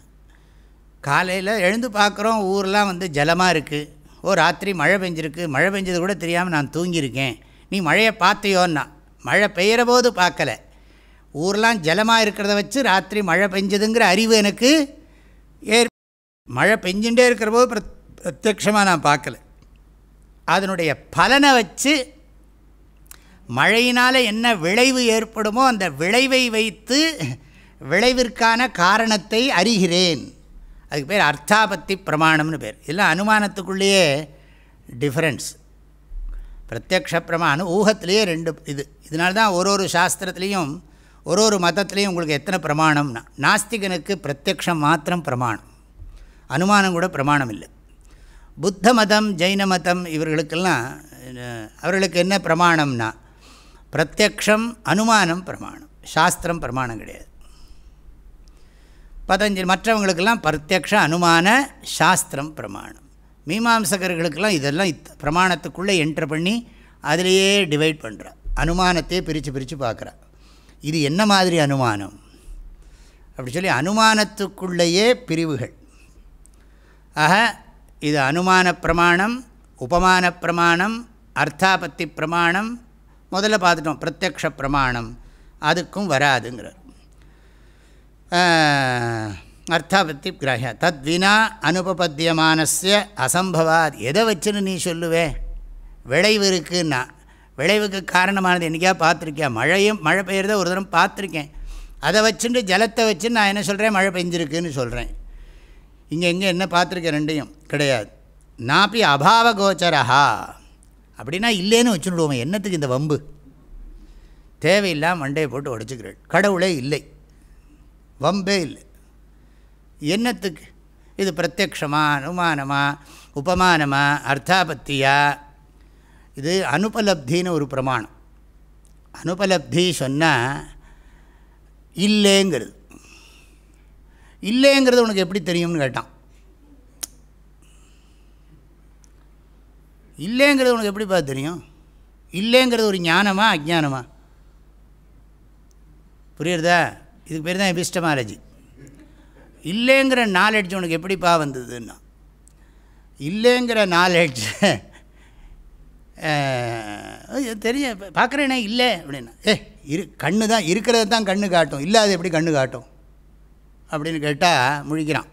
காலையில் எழுந்து பார்க்குறோம் ஊரெலாம் வந்து ஜலமாக இருக்குது ஓ ராத்திரி மழை பெஞ்சிருக்கு. மழை பெஞ்சது கூட தெரியாமல் நான் தூங்கியிருக்கேன். நீ மழையை பார்த்தியோன்னா? மழை பெய்கிற போது பார்க்கலை. ஊரெலாம் ஜலமாக இருக்கிறத வச்சு ராத்திரி மழை பெஞ்சதுங்கிற அறிவு எனக்கு ஏற் மழை பெஞ்சுட்டே இருக்கிற போது பிரத்யட்சமாக நான் பார்க்கல. அதனுடைய பலனை வச்சு மழையினால் என்ன விளைவு ஏற்படுமோ அந்த விளைவை வைத்து விளைவிற்கான காரணத்தை அறிகிறேன். அதுக்கு பேர் அர்த்தாபத்தி பிரமாணம்னு பேர். இதெல்லாம் அனுமானத்துக்குள்ளேயே டிஃப்ரென்ஸ் பிரத்யக்ஷ பிரமாணம் ஊகத்திலேயே ரெண்டு இது. இதனால தான் ஒரு ஒரு சாஸ்திரத்துலேயும் ஒரு ஒரு மதத்துலேயும் உங்களுக்கு எத்தனை பிரமாணம்னா நாஸ்திகனுக்கு பிரத்யக்ஷம் மாத்திரம் பிரமாணம். அனுமானம் கூட பிரமாணம் இல்லை. புத்த மதம் ஜெயின மதம் இவர்களுக்கெல்லாம் அவர்களுக்கு என்ன பிரமாணம்னா பிரத்யக்ஷம் அனுமானம் பிரமாணம். சாஸ்திரம் பிரமாணம் கிடையாது. பதஞ்சலி மற்றவங்களுக்கெல்லாம் பிரத்யக்ஷ அனுமான சாஸ்திரம் பிரமாணம். மீமாம்சகர்களுக்கெல்லாம் இதெல்லாம் இத் பிரமாணத்துக்குள்ளே என்ட்ரு பண்ணி அதிலேயே டிவைட் பண்ணுறா அனுமானத்தையே பிரித்து பிரித்து பார்க்குறா. இது என்ன மாதிரி அனுமானம்? அப்படி சொல்லி அனுமானத்துக்குள்ளேயே பிரிவுகள். ஆக இது அனுமான பிரமாணம் உபமான பிரமாணம் அர்த்தாபத்தி பிரமாணம் முதல்ல பார்த்துட்டோம் பிரத்யக்ஷ பிரமாணம். அதுக்கும் வராதுங்கிறார். அர்த்தாபத்தி கிரஹ தத் வினா அனுபபத்தியமானசிய அசம்பவாத். எதை வச்சுன்னு நீ சொல்லுவே? விளைவு இருக்குன்னா. விளைவுக்கு காரணமானது என்றைக்கா பார்த்துருக்கியா? மழையும் மழை பெய்கிறத ஒரு தரம் பார்த்துருக்கேன். அதை வச்சுட்டு ஜலத்தை வச்சு நான் என்ன சொல்கிறேன் மழை பெஞ்சிருக்குன்னு சொல்கிறேன் இங்கே எங்கே என்ன பார்த்துருக்கேன்? ரெண்டையும். கிடையாது. நாப்பி அபாவ கோச்சரஹா அப்படின்னா இல்லைன்னு வச்சுடுவோம். என்னத்துக்கு இந்த வம்பு? தேவையில்லாமல் மண்டையை போட்டு உடச்சிக்கிறேன் கடவுளே இல்லை. வம்பே இல்லை. என்னத்துக்கு? இது பிரத்யக்ஷமா அனுமானமாக உபமானமா அர்த்தாபத்தியாக இது அனுபலப்தின்னு ஒரு பிரமாணம். அனுபலப்தி சொன்னால் இல்லைங்கிறது. இல்லைங்கிறது உனக்கு எப்படி தெரியும்னு கேட்டான். இல்லைங்கிறது உனக்கு எப்படி பார்த்து தெரியும்? இல்லைங்கிறது ஒரு ஞானமா அஜானமா? புரியுறதா? இதுக்கு பேர் தான் எபிஸ்டமாலஜி. இல்லைங்கிற நாலெட்ஜ் உனக்கு எப்படிப்பா வந்ததுன்னா? இல்லைங்கிற நாலெட்ஜ் தெரிய பார்க்குறேனே இல்லை அப்படின்னா. ஏ இரு கண்ணு தான் இருக்கிறது தான் கண்ணு காட்டும். இல்லாத எப்படி கண்ணு காட்டும்? அப்படின்னு கேட்டால் முழிக்கிறான்.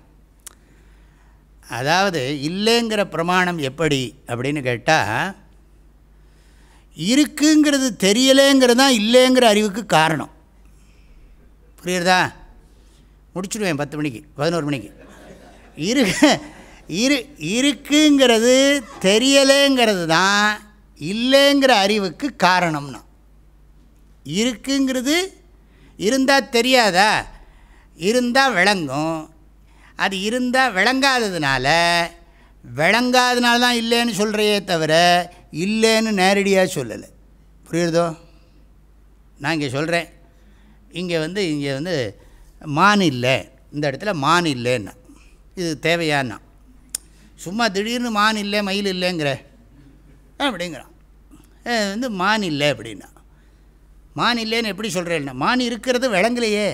அதாவது இல்லைங்கிற பிரமாணம் எப்படி? அப்படின்னு கேட்டால் இருக்குங்கிறது தெரியலேங்கிறது தான் இல்லைங்கிற அறிவுக்கு காரணம். புரியுறதா? முடிச்சுடுவேன் பத்து மணிக்கு பதினோரு மணிக்கு. இரு இரு இருக்குங்கிறது தெரியலேங்கிறது தான் இல்லைங்கிற அறிவுக்கு காரணம்னா. இருக்குங்கிறது இருந்தால் தெரியாதா? இருந்தால் விளங்கும். அது இருந்தால் விளங்காததுனால விளங்காதனால தான் இல்லைன்னு சொல்கிறையே தவிர இல்லைன்னு நேரடியாக சொல்லலை. புரியுறதோ? நான் இங்கே சொல்கிறேன் இங்கே வந்து இங்கே வந்து மான் இல்லை. இந்த இடத்துல மான் இல்லைன்னா. இது தேவையான்னா. சும்மா திடீர்னு மான் இல்லை மயில் இல்லைங்கிற. அப்படிங்கிறான். வந்து மான் இல்லை அப்படின்னா. மான் இல்லைன்னு எப்படி சொல்கிறேன்னா மான் இருக்கிறது விளங்கலையே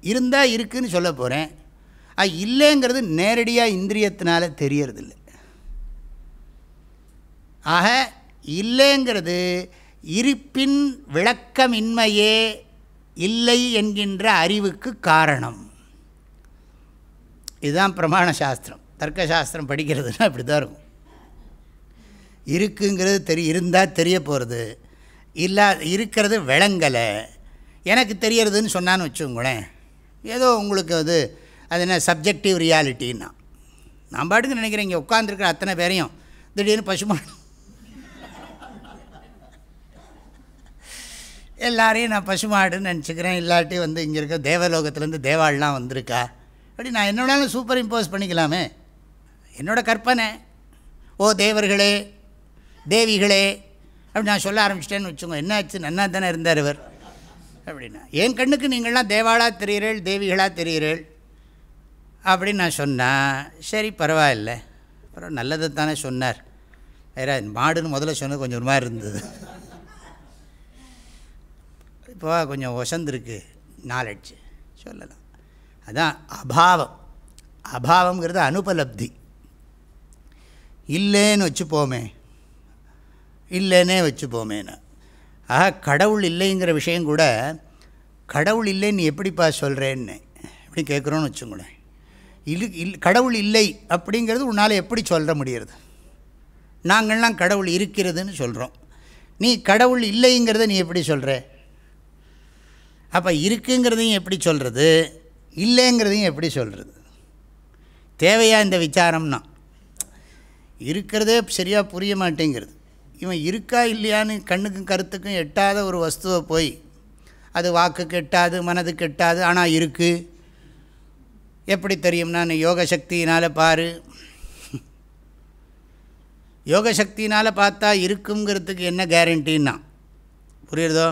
இருந்தால் இருக்குதுன்னு சொல்ல போகிறேன் அது இல்லைங்கிறது நேரடியாக இந்திரியத்தினால தெரியறதில்ல. ஆக இல்லைங்கிறது இருப்பின் விளக்கமின்மையே இல்லை என்கின்ற அறிவுக்கு காரணம். இதுதான் பிரமாண சாஸ்திரம். தர்க்க சாஸ்திரம் படிக்கிறதுனா இப்படி தான் இருக்கும். இருக்குங்கிறது தெரி இருந்தால் தெரிய போகிறது இல்லா இருக்கிறது விளங்கலை எனக்கு தெரியறதுன்னு சொன்னான்னு வச்சுக்கோங்களேன். ஏதோ உங்களுக்கு அது அது என்ன சப்ஜெக்டிவ் ரியாலிட்டின்னா நான் பாட்டுக்கு நினைக்கிறேன் இங்கே உட்காந்துருக்கிற அத்தனை பேரையும். திடீர்னு பசுமாடு எல்லாரையும் நான் பசுமாடுன்னு நினச்சிக்கிறேன். இல்லாட்டி வந்து இங்கே இருக்க தேவலோகத்துலேருந்து தேவாள்லாம் வந்திருக்கா. அப்படி நான் என்னோடாலும் சூப்பர் இம்போஸ் பண்ணிக்கலாமே. என்னோட கற்பனை. ஓ தேவர்களே தேவிகளே அப்படி நான் சொல்ல ஆரம்பிச்சிட்டேன்னு வச்சுக்கோங்க. என்னாச்சு? நன்னா தானே இருந்தார் இவர். அப்படின்னா என் கண்ணுக்கு நீங்கள்லாம் தேவாளாக தெரிகிறீள் தேவிகளாக தெரிகிறீள் அப்படின்னு நான் சொன்னேன் சரி பரவாயில்ல. அப்புறம் நல்லதை தானே சொன்னார். வேற மாடுன்னு முதல்ல சொன்னது கொஞ்சம் ஒரு மாதிரி இருந்தது. இப்போ கொஞ்சம் ஒசந்திருக்கு. நாலெட்ஜ் சொல்லலாம். அதான் அபாவம். அபாவங்கிறது அனுபலப்தி. இல்லைன்னு வச்சுப்போமே. இல்லைன்னே வச்சுப்போமேன்னு ஆஹா கடவுள் இல்லைங்கிற விஷயம் கூட கடவுள் இல்லைன்னு நீ எப்படிப்பா சொல்கிறேன்னு இப்படி கேட்குறோன்னு வச்சுங்களேன். இல் இல் கடவுள் இல்லை அப்படிங்கிறது உன்னால் எப்படி சொல்ல முடியறது? நாங்கள்லாம் கடவுள் இருக்கிறதுன்னு சொல்கிறோம் நீ கடவுள் இல்லைங்கிறத நீ எப்படி சொல்கிற அப்போ இருக்குங்கிறதையும் எப்படி சொல்கிறது இல்லைங்கிறதையும் எப்படி சொல்கிறது தேவையாக இந்த விசாரம்னா? இருக்கிறதே சரியாக புரிய மாட்டேங்கிறது. இவன் இருக்கா இல்லையான்னு கண்ணுக்கும் கருத்துக்கும் எட்டாத ஒரு வஸ்துவை போய் அது வாக்கு கெட்டாது மனது கெட்டாது ஆனால் இருக்குது எப்படி தெரியும் நான் யோக சக்தியினால் பாரு. யோக சக்தியினால் பார்த்தா இருக்குங்கிறதுக்கு என்ன கேரண்டின்னா புரியுறதோ?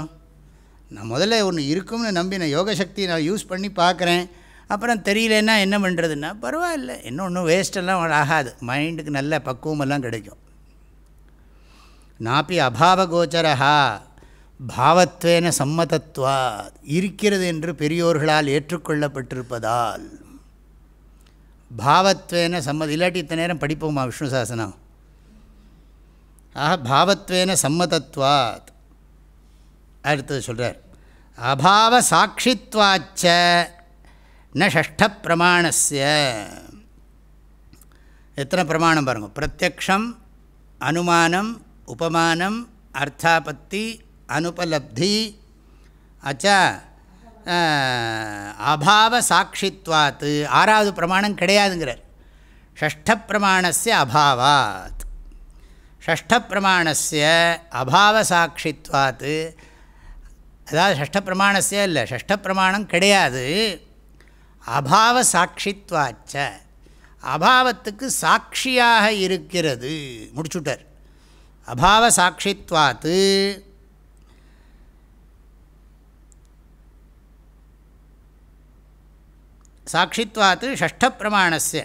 நான் முதல்ல ஒன்று இருக்கும்னு நம்பி நான் யோக சக்தியை நான் யூஸ் பண்ணி பார்க்குறேன். அப்புறம் தெரியலன்னா என்ன பண்ணுறதுன்னா பரவாயில்ல. இன்னும் ஒன்றும் வேஸ்டெல்லாம் ஆகாது. மைண்டுக்கு நல்ல பக்குவமெல்லாம் கிடைக்கும். நாப்பி அபாவகோச்சரா பாவத்வேன சம்மதத்வா இருக்கிறது என்று பெரியோர்களால் ஏற்றுக்கொள்ளப்பட்டிருப்பதால். பாவத்வேன சம்மத இல்லாட்டி இத்தனை நேரம் படிப்போமா விஷ்ணு சாசனம்? ஆக பாவத்வேன சம்மதத்வாத். அடுத்தது சொல்கிறார் அபாவ சாட்சித்வாச்ச ந ஷஷ்ட பிரமாணஸ்ய. எத்தனை பிரமாணம் பாருங்கள் பிரத்யக்ஷம் அனுமானம் உபமானம் அர்த்தாபத்தி அனுபலப்தி அச்ச அபாவ சாட்சித்வாத்து ஆறாவது பிரமாணம் கிடையாதுங்கிறார். ஷஷ்ட பிரமாணஸ்ய அபாவாத். ஷஷ்ட பிரமாணஸ்ய அபாவ சாட்சித்வாத்து அதாவது ஷஷ்ட பிரமாணஸ்ய இல்லை ஷஷ்ட பிரமாணம் கிடையாது. அபாவ சாட்சித்வாச்ச. அபாவத்துக்கு சாட்சியாக இருக்கிறது. முடிச்சுட்டார். அபாவ சாட்சித்வாத்து சாட்சித்வாத்து ஷஷ்ட பிரமாணஸ்ய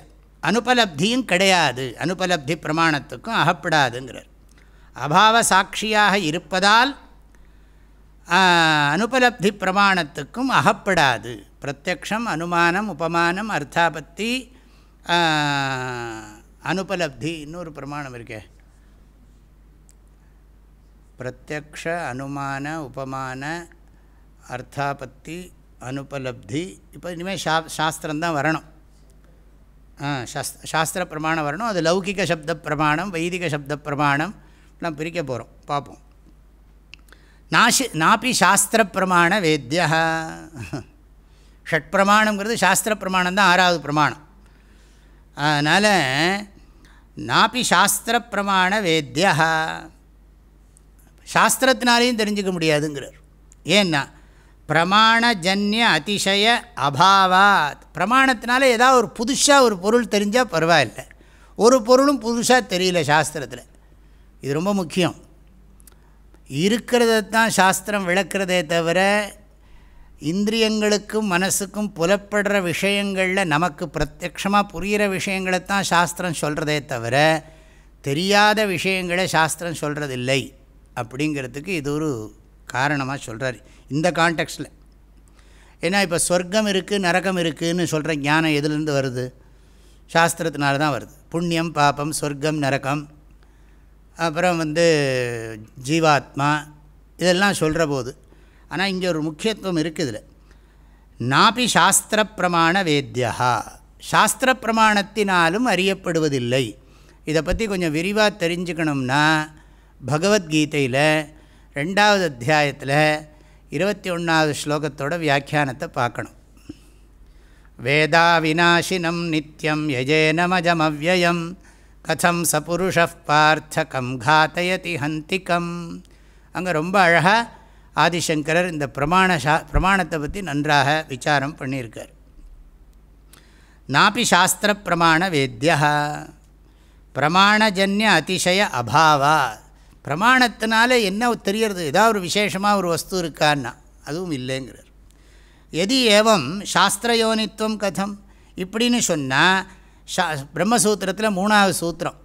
அனுபலப்தியும் கிடையாது. அனுபலப்தி பிரமாணத்துக்கும் அகப்படாதுங்கிறார். அபாவ சாட்சியாக இருப்பதால் அனுபலப்தி பிரமாணத்துக்கும் அகப்படாது. பிரத்யக்ஷம் அனுமானம் உபமானம் அர்த்தாபத்தி அனுபலப்தி இன்னொரு பிரமாணம் இருக்கே. பிரத்யக்ஷ அனுமான உபமான அர்த்தாபத்தி அனுபலப்தி இப்போ இனிமேல் சா சாஸ்திரம்தான் வரணும் சாஸ் சாஸ்திர பிரமாணம் வரணும் அது லௌகிக சப்த பிரமாணம் வைதிக சப்த பிரமாணம் எல்லாம் பிரிக்க போகிறோம் பார்ப்போம் நாசி நாப்பி சாஸ்திர பிரமாண வேத்தியா ஷட் பிரமாணங்கிறது சாஸ்திர பிரமாணம் தான் ஆறாவது பிரமாணம் அதனால் நாப்பி சாஸ்திர பிரமாண வேத்தியா சாஸ்திரத்தினாலேயும் தெரிஞ்சுக்க முடியாதுங்கிறார். ஏன்னா பிரமாணஜன்ய அதிசய அபாவாத். பிரமாணத்தினால ஏதாவது ஒரு புதுசாக ஒரு பொருள் தெரிஞ்சால் பரவாயில்லை. ஒரு பொருளும் புதுசாக தெரியல சாஸ்திரத்தில். இது ரொம்ப முக்கியம். இருக்கிறத தான் சாஸ்திரம் விளக்கிறதே தவிர இந்திரியங்களுக்கும் மனசுக்கும் புலப்படுற விஷயங்களில் நமக்கு பிரத்யக்ஷமாக புரிகிற விஷயங்களை தான் சாஸ்திரம் சொல்கிறதே தவிர தெரியாத விஷயங்களை சாஸ்திரம் சொல்கிறதில்லை அப்படிங்கிறதுக்கு இது ஒரு காரணமாக சொல்கிறார் இந்த கான்டெக்ஸ்டில் ஏன்னா இப்போ சொர்க்கம் இருக்குது நரகம் இருக்குதுன்னு சொல்கிற ஞானம் எதுலேருந்து வருது? சாஸ்திரத்தினால தான் வருது. புண்ணியம் பாப்பம் சொர்க்கம் நரகம் அப்புறம் வந்து ஜீவாத்மா இதெல்லாம் சொல்கிற போது. ஆனால் இங்கே ஒரு முக்கியத்துவம் இருக்குது இதில். நாபி சாஸ்திர பிரமாண வேத்தியா சாஸ்திர பிரமாணத்தினாலும் அறியப்படுவதில்லை. இதை பற்றி கொஞ்சம் விரிவாக தெரிஞ்சுக்கணும்னா பகவத்கீதையில் ரெண்டாவது அத்தியாயத்தில் இருபத்தி ஒன்றாவது ஸ்லோகத்தோட வியாக்கியானத்தை பார்க்கணும். வேதா விநாசினம் நித்தியம் யஜேனமஜமவ்யயம் கதம் சபுருஷ பார்த்தகம் காத்தயதி ஹந்திகம். அங்கே ரொம்ப அழகாக ஆதிசங்கரர் இந்த பிரமாண சா பிரமாணத்தை பற்றி நன்றாக விசாரம் பண்ணியிருக்கார். நாபி சாஸ்திர பிரமாண வேத்தியா பிரமாணஜன்ய அதிசய அபாவா பிரமாணத்தினால என்ன தெரியறது ஏதாவது ஒரு விசேஷமாக ஒரு வஸ்து இருக்கான்னா அதுவும் இல்லைங்கிறார். எதி ஏவம் சாஸ்திரயோனித்துவம் கதம். இப்படின்னு சொன்னால் ஷா பிரம்மசூத்திரத்தில் மூணாவது சூத்திரம்.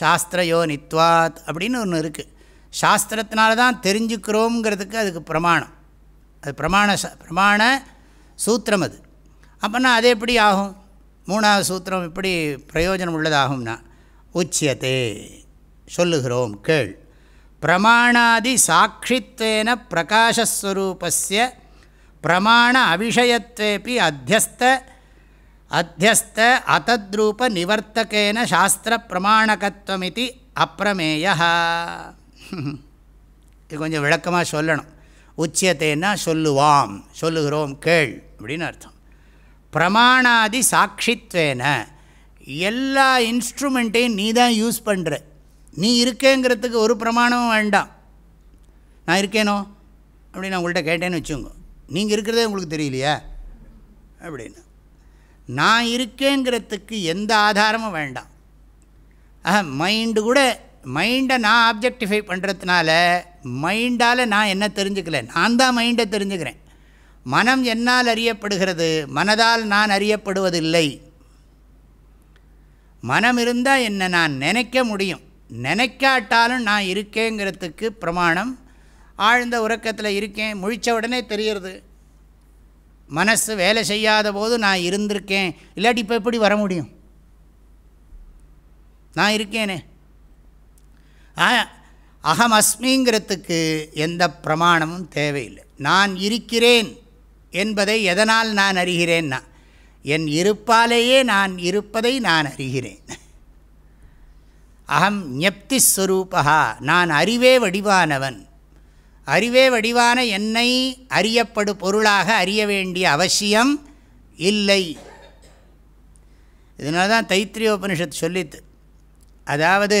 சாஸ்திரயோனித்வாத் அப்படின்னு ஒன்று இருக்குது சாஸ்திரத்தினால தான் தெரிஞ்சுக்கிறோங்கிறதுக்கு அதுக்கு பிரமாணம். அது பிரமாண பிரமாண சூத்திரம் அது. அப்போனா அது எப்படி ஆகும்? மூணாவது சூத்திரம் எப்படி பிரயோஜனம் உள்ளதாகும்னா உச்சியத்தே சொல்லுகிறோம் கேள். பிரமாணாதி சாட்சித்வேன பிரகாஷஸ்வரூபஸ்ய பிரமாண அவிஷயத்வேபி அத்தியஸ்த அத்தியஸ்த அத்தத்ரூப நிவர்த்தகேன சாஸ்திர பிரமாணகத்துவமிதி அப்பிரமேயா இது கொஞ்சம் விளக்கமாக சொல்லணும். உச்சியத்தைன்னா சொல்லுவாம் சொல்லுகிறோம் கேள் அப்படின்னு அர்த்தம். பிரமாணாதி சாட்சித்வேன எல்லா இன்ஸ்ட்ருமெண்ட்டையும் நீ தான் யூஸ் பண்ணுற நீ இருக்கேங்கிறதுக்கு ஒரு பிரமாணமும் வேண்டாம். நான் இருக்கேனோ? அப்படின்னு நான் உங்கள்கிட்ட கேட்டேன்னு வச்சுங்க நீங்கள் இருக்கிறதே உங்களுக்கு தெரியலையா? அப்படின்னு. நான் இருக்கேங்கிறதுக்கு எந்த ஆதாரமும் வேண்டாம். ஆஹா மைண்டு கூட மைண்டை நான் ஆப்ஜெக்டிஃபை பண்ணுறதுனால மைண்டால் நான் என்ன தெரிஞ்சுக்கல. நான் தான் மைண்டை தெரிஞ்சுக்கிறேன். மனம் என்னால் அறியப்படுகிறது மனதால் நான் அறியப்படுவதில்லை. மனம் இருந்தால் என்னை நான் நினைக்க முடியும். நினைக்காட்டாலும் நான் இருக்கேங்கிறதுக்கு பிரமாணம். ஆழ்ந்த உறக்கத்தில் இருக்கேன். முழித்த உடனே தெரிகிறது மனசு வேலை செய்யாத போது நான் இருந்திருக்கேன். இல்லாட்டி இப்போ எப்படி வர முடியும்? நான் இருக்கேனே. அகம் அஸ்மிங்கிறதுக்கு எந்த பிரமாணமும் தேவையில்லை. நான் இருக்கிறேன் என்பதை எதனால் நான் அறிகிறேன்னா என் இருப்பாலேயே நான் இருப்பதை நான் அறிகிறேன். அகம் ஞப்தி ஸ்வரூபா நான் அறிவே வடிவானவன். அறிவே வடிவான என்னை அறியப்படு பொருளாக அறிய வேண்டிய அவசியம் இல்லை. இதனால தான் தைத்திரியோபனிஷத் சொல்லித்து அதாவது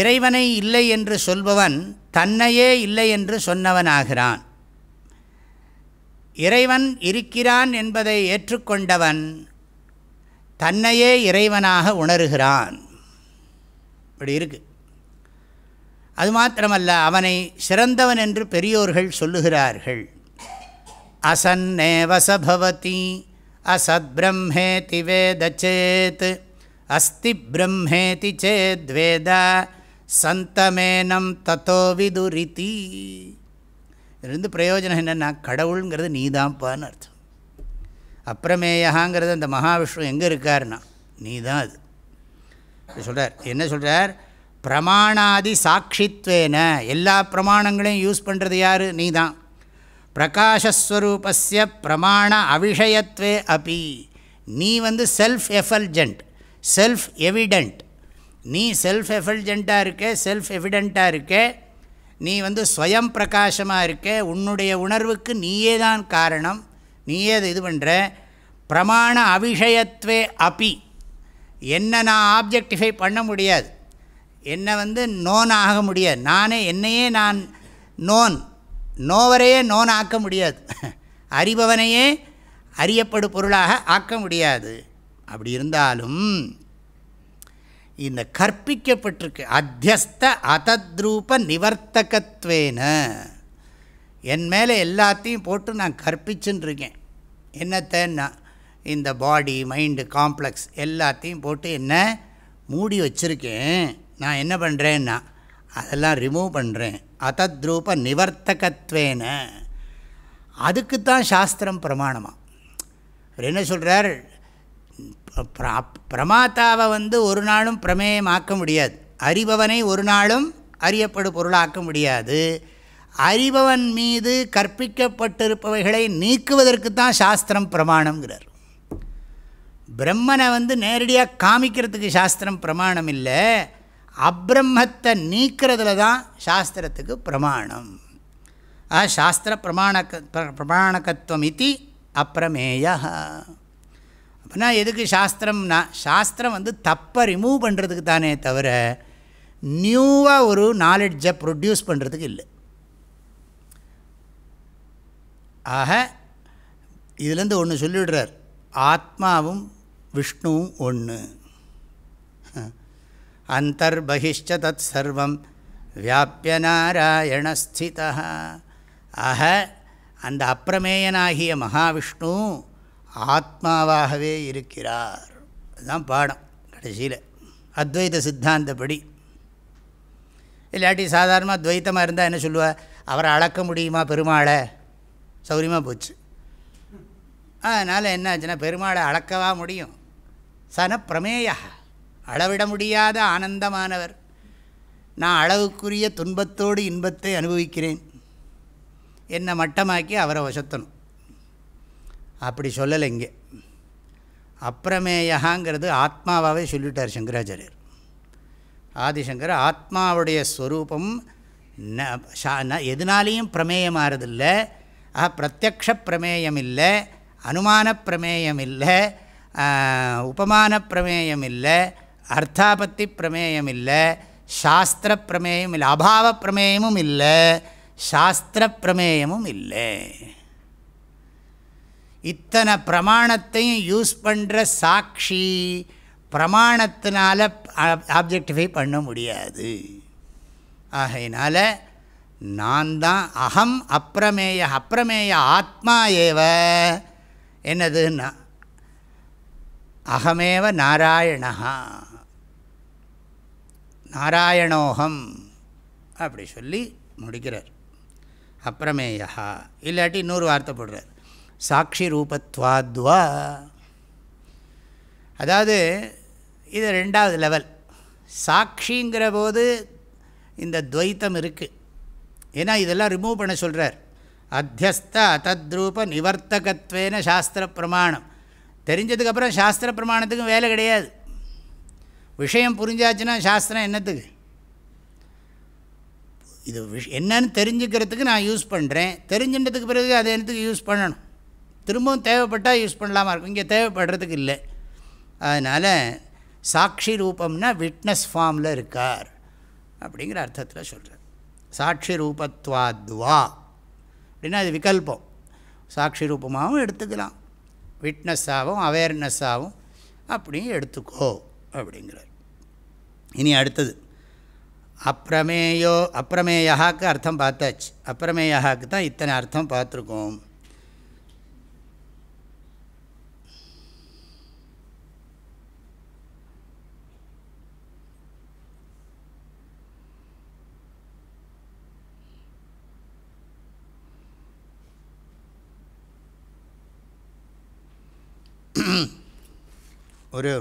இறைவனை இல்லை என்று சொல்பவன் தன்னையே இல்லை என்று சொன்னவனாகிறான். இறைவன் இருக்கிறான் என்பதை ஏற்றுக்கொண்டவன் தன்னையே இறைவனாக உணர்கிறான். இப்படி இருக்குது அது மாத்திரமல்ல அவனை சிறந்தவன் என்று பெரியோர்கள் சொல்லுகிறார்கள். அசன்னேவசபவதி அசத் பிரம்மேதி வேதச்சேத் சேத் அஸ்தி பிரம்மேதி சேத் வேத சந்தமேனம் தத்தோ விதுரிதி. இதுலேருந்து பிரயோஜனம் என்னென்னா கடவுளுங்கிறது நீதான்ப்பான்னு அர்த்தம். அப்பிரமேயாங்கிறது அந்த மகாவிஷ்ணு எங்கே இருக்காருன்னா நீ தான் அது சொல்கிறார் என்ன சொல்கிறார் பிரமாணாதி சாட்சித்வேன. எல்லா பிரமாணங்களையும் யூஸ் பண்ணுறது யார்? நீ தான் பிரகாஷஸ்வரூபஸ்ய பிரமாண அவிஷயத்வே அப்பி நீ வந்து செல்ஃப் எஃபல்ஜென்ட் செல்ஃப் எவிடென்ட் நீ செல்ஃப் எஃபல்ஜென்ட்டாக இருக்க செல்ஃப் எவிடென்ட்டாக இருக்க நீ வந்து ஸ்வயம் பிரகாசமாக இருக்க உன்னுடைய உணர்வுக்கு நீயே தான் காரணம். நீயே அதை இது பண்ணுற பிரமாண அபிஷயத்வே அப்பி என்ன நான் ஆப்ஜெக்டிஃபை பண்ண முடியாது. என்னை வந்து நோன் ஆக முடியாது. நானே என்னையே நான் நோன் நோவரையே நோன் ஆக்க முடியாது. அறிபவனையே அறியப்படு பொருளாக ஆக்க முடியாது. அப்படி இருந்தாலும் இந்த கற்பிக்கப்பட்டிருக்கு. அத்தியஸ்த அதத்ரூப நிவர்த்தகத்வேன. என் மேலே எல்லாத்தையும் போட்டு நான் கற்பிச்சுன்னு இருக்கேன். என்னத்தன்னா இந்த பாடி மைண்டு காம்ப்ளெக்ஸ் எல்லாத்தையும் போட்டு என்ன மூடி வச்சுருக்கேன். நான் என்ன பண்ணுறேன்னா அதெல்லாம் ரிமூவ் பண்ணுறேன் அதத்ரூப நிவர்த்தகத்வேன. அதுக்கு தான் சாஸ்திரம் பிரமாணமாக அவர் என்ன சொல்கிறார் பிரமாத்தாவை வந்து ஒரு நாளும் பிரமேயமாக்க முடியாது. அறிபவனை ஒரு நாளும் அறியப்படும் பொருளாக்க முடியாது. அறிபவன் மீது கற்பிக்கப்பட்டிருப்பவைகளை நீக்குவதற்கு தான் சாஸ்திரம் பிரமாணங்கிறார் பிரம்மனை வந்து நேரடியாக காமிக்கிறதுக்கு சாஸ்திரம் பிரமாணம் இல்லை அப்ரம்மத்தை நீக்கிறதுல தான் சாஸ்திரத்துக்கு பிரமாணம். ஆ சாஸ்திர பிரமாணக்க பிரமாணக்கத்துவம் இது அப்பிரமேய அப்படின்னா எதுக்கு சாஸ்திரம்னா சாஸ்திரம் வந்து தப்பை ரிமூவ் பண்ணுறதுக்கு தானே தவிர நியூவாக ஒரு நாலெட்ஜை ப்ரொடியூஸ் பண்ணுறதுக்கு இல்லை. ஆக இதுலேருந்து ஒன்று சொல்லிவிடுறார். ஆத்மாவும் விஷ்ணுவும் ஒன்று அந்தர்பகிஷ்ட தத் சர்வம் வியாபிய நாராயணஸ்திதா ஆக அந்த அப்பிரமேயனாகிய மகாவிஷ்ணு ஆத்மாவாகவே இருக்கிறார். அதுதான் பாடம் கடைசியில். அத்வைத சித்தாந்தப்படி. இல்லாட்டி சாதாரணமாக துவைத்தமாக இருந்தால் என்ன சொல்லுவாள் அவரை அளக்க முடியுமா பெருமாளை? சௌரியமாக போச்சு. அதனால் என்னாச்சுன்னா பெருமாளை அளக்கவா முடியும். சன பிரமேயா அளவிட முடியாத ஆனந்தமானவர். நான் அளவுக்குரிய துன்பத்தோடு இன்பத்தை அனுபவிக்கிறேன். என்னை மட்டமாக்கி அவரை வசத்தணும். அப்படி சொல்லலை இங்கே. அப்பிரமேயாங்கிறது ஆத்மாவாகவே சொல்லிட்டார் சங்கராச்சாரியர். ஆதிசங்கர் ஆத்மாவுடைய ஸ்வரூபம் ந எதுனாலையும் பிரமேயமாகறதில்லை ஆக பிரத்யக்ஷ பிரமேயம் இல்லை அனுமான பிரமேயம் இல்லை உபமான பிரமேயம் இல்லை அர்த்தாபத்தி பிரமேயம் இல்லை சாஸ்திர பிரமேயம் இல்லை அபாவ பிரமேயமும் இல்லை சாஸ்திர பிரமேயமும் இல்லை இத்தனை பிரமாணத்தையும் யூஸ் பண்ணுற சாட்சி பிரமாணத்தினால ஆப்ஜெக்டிஃபை பண்ண முடியாது. ஆகையினால் நான் தான் அகம் அப்பிரமேய அப்பிரமேய ஆத்மா ஏவ. என்னதுன்னா அகமேவ நாராயணா நாராயணோகம் அப்படி சொல்லி முடிக்கிறார். அப்பிரமேயா இல்லாட்டி இன்னொரு வார்த்தை போடுறார். சாட்சி ரூபத்வாத்வா. அதாவது இது ரெண்டாவது லெவல் சாட்சிங்கிற போது இந்த துவைத்தம் இருக்குது ஏன்னா இதெல்லாம் ரிமூவ் பண்ண சொல்கிறார் அத்தியஸ்த அத்தத்ரூப நிவர்த்தகத்வேன சாஸ்திர பிரமாணம். தெரிஞ்சதுக்கப்புறம் சாஸ்திர பிரமாணத்துக்கும் வேலை கிடையாது. விஷயம் புரிஞ்சாச்சுன்னா சாஸ்திரம் என்னத்துக்கு? இது விஷ் என்னன்னு தெரிஞ்சுக்கிறதுக்கு நான் யூஸ் பண்ணுறேன் தெரிஞ்சுன்றதுக்கு பிறகு அது என்னத்துக்கு யூஸ் பண்ணணும்? திரும்பவும் தேவைப்பட்டால் யூஸ் பண்ணலாமா இருக்கும். இங்கே தேவைப்படுறதுக்கு இல்லை. அதனால் சாட்சி ரூபம்னா விட்னஸ் ஃபார்மில் இருக்கார். அப்படிங்கிற அர்த்தத்தில் சொல்கிறார் சாட்சி ரூபத்வாத்வா. அப்படின்னா அது விகல்பம். சாட்சி ரூபமாகவும் எடுத்துக்கலாம். விட்னஸ்ஸாகவும் அவேர்னஸ்ஸாகவும் அப்படியும் எடுத்துக்கோ அப்படிங்கிறார். இனி அடுத்தது. அப்பிரமேயோ அப்பிரமேயாக்கு அர்த்தம் பார்த்தாச்சு. அப்பிரமேயாக்கு தான் இத்தனை அர்த்தம் பார்த்துருக்கோம். ஒரே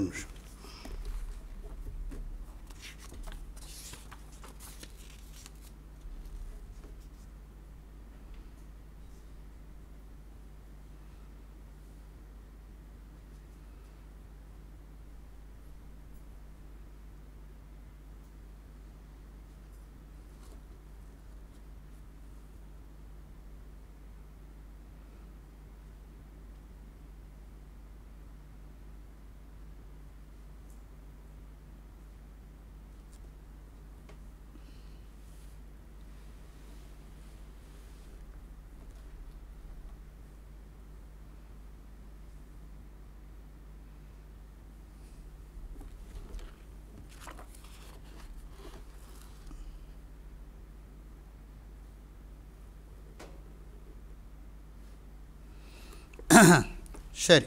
சரி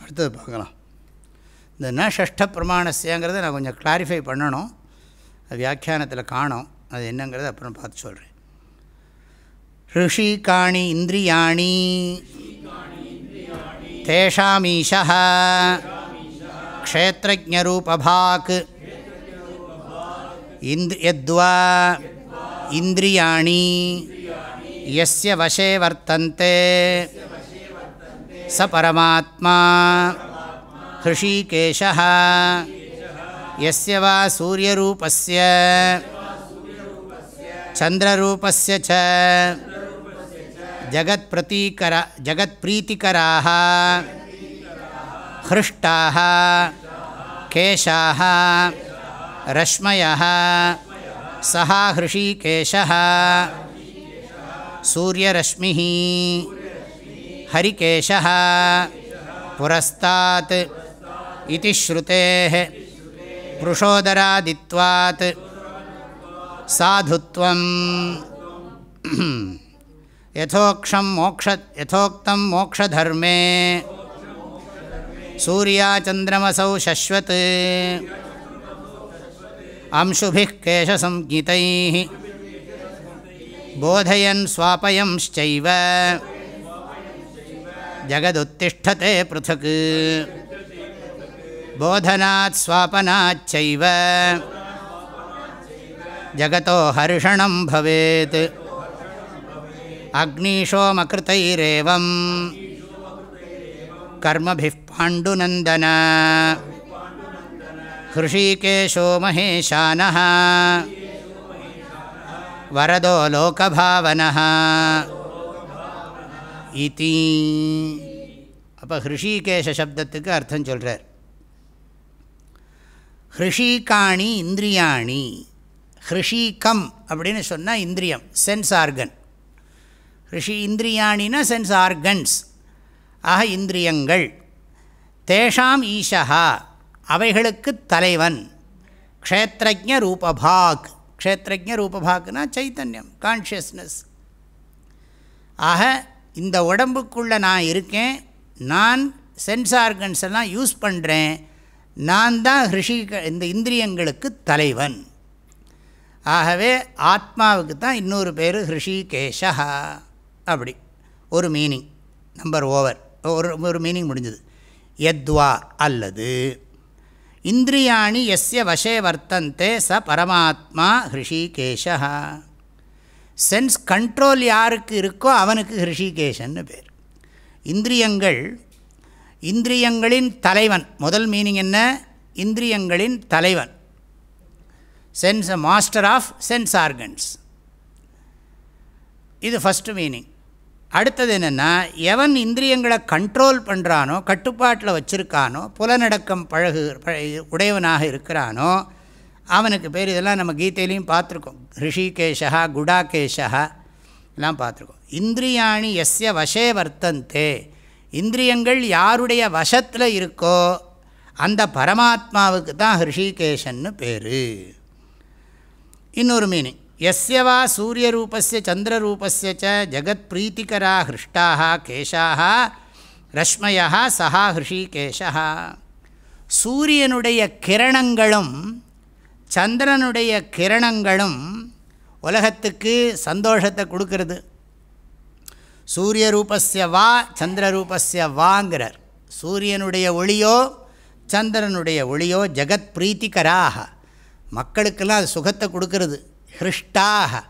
அடுத்தது பார்க்கலாம். இந்த ந ஷஷ்ட பிரமாணசியங்கிறத நான் கொஞ்சம் கிளாரிஃபை பண்ணணும். அது வியாக்கியானத்தில் காணும். அது என்னங்கிறது அப்புறம் பார்த்து சொல்கிறேன் ரிஷிகாணி இந்திரியாணி. தேஷாமீஷா க்ஷேத்திரஜரூபாக் இந்த்யத்வா இந்திரியாணி. எஸ்ய வசே வர்த்தந்தே. स परमात्मा। हृषीकेशः यस्य वा सूर्यरूपस्य। चन्द्ररूपस्य च। जगत्प्रतीकरा जगत्प्रीतिकराः। हृष्टाः। केशाः। रश्मयः। सः हृषीकेशः सूर्यरश्मिः। हरिकेशः पुरस्तात् इति श्रुतेः पुरुषोदरादित्वात् साधुत्वम् यथोक्षं मोक्ष यथोक्तं मोक्षधर्मे सूर्याचन्द्रमसौ शश्वत् अंशुभिः केशसंज्ञितैः बोधयन् स्वापयंश्चैव जगदुत्तिष्ठते पृथक् बोधनात् स्वापनाच्चैव जगतो हर्षणं भवेत् अग्निशोमकृतैरेवं कर्मभिः पाण्डुनन्दन हृषीकेशो महेशानः वरदो लोकभावनः इति அப்போ ஹிருஷிகேஷ சப்தத்துக்கு அர்த்தம் சொல்கிறார் ஹிருஷிகாணி இந்திரியாணி. ஹிருஷிகம் அப்படின்னு சொன்னால் இந்திரியம் சென்ஸ் ஆர்கன் ரிஷி இந்திரியாணினா சென்ஸ் ஆர்கன்ஸ் ஆக இந்திரியங்கள். தேஷாம் ஈஷா அவைகளுக்கு தலைவன். க்ஷேத்ரஜ ரூபபாக். க்ஷேத்ரஜ ரூபபாக்னா சைத்தன்யம் கான்ஷியஸ்னஸ் ஆக இந்த உடம்புக்குள்ளே நான் இருக்கேன் நான் சென்ஸ் ஆர்கன்ஸ் எல்லாம் யூஸ் பண்ணுறேன் நான் தான் ரிஷி இந்த இந்திரியங்களுக்கு தலைவன். ஆகவே ஆத்மாவுக்கு தான் இன்னொரு பேர் ஹிருஷிகேஷா அப்படி. ஒரு மீனிங் நம்பர் ஓவர் ஒரு ஒரு மீனிங் முடிஞ்சது. எத்வா அல்லது. இந்திரியாணி எஸ்ய வசே வர்த்தந்தே ச பரமாத்மா ஹிருஷிகேஷா சென்ஸ் கண்ட்ரோல் யாருக்கு இருக்கோ அவனுக்கு ஹிருஷிகேஷன்னு பேர். இந்திரியங்கள் இந்திரியங்களின் தலைவன். முதல் மீனிங் என்ன? இந்திரியங்களின் தலைவன். Sense master of sense organs இது ஃபஸ்ட்டு மீனிங் அடுத்தது என்னென்னா எவன் இந்திரியங்களை கண்ட்ரோல் பண்ணுறானோ கட்டுப்பாட்டில் வச்சுருக்கானோ புலநடக்கம் பழகு உடையவனாக இருக்கிறானோ அவனுக்கு பேர் இதெல்லாம் நம்ம கீதையிலையும் பார்த்துருக்கோம். ரிஷிகேஷா குடாகேஷா எல்லாம் பார்த்துருக்கோம். இந்திரியாணி எஸ்ய வசே வர்த்தந்தே. இந்திரியங்கள் யாருடைய வசத்தில் இருக்கோ அந்த பரமாத்மாவுக்கு தான் ஹிருஷிகேஷன்னு பேர். இன்னொரு மீனிங் எஸ்யவா சூரியரூபஸ்ய சந்திரரூபஸ்ய ச ஜகத் பிரீத்திகரா ஹிருஷ்டாக கேஷாக ரஷ்மயா சஹா ஹிருஷிகேஷா சூரியனுடைய கிரணங்களும் சந்திரனுடைய கிரணங்களும் உலகத்துக்கு சந்தோஷத்தை கொடுக்கறது. சூரிய ரூபஸ்ய வா சந்திரரூபஸ்ய வாங்கிறார். சூரியனுடைய ஒளியோ சந்திரனுடைய ஒளியோ ஜெகத் பிரீத்திகராக. மக்களுக்கெல்லாம் அது சுகத்தை கொடுக்கறது. ஹிருஷ்டாக.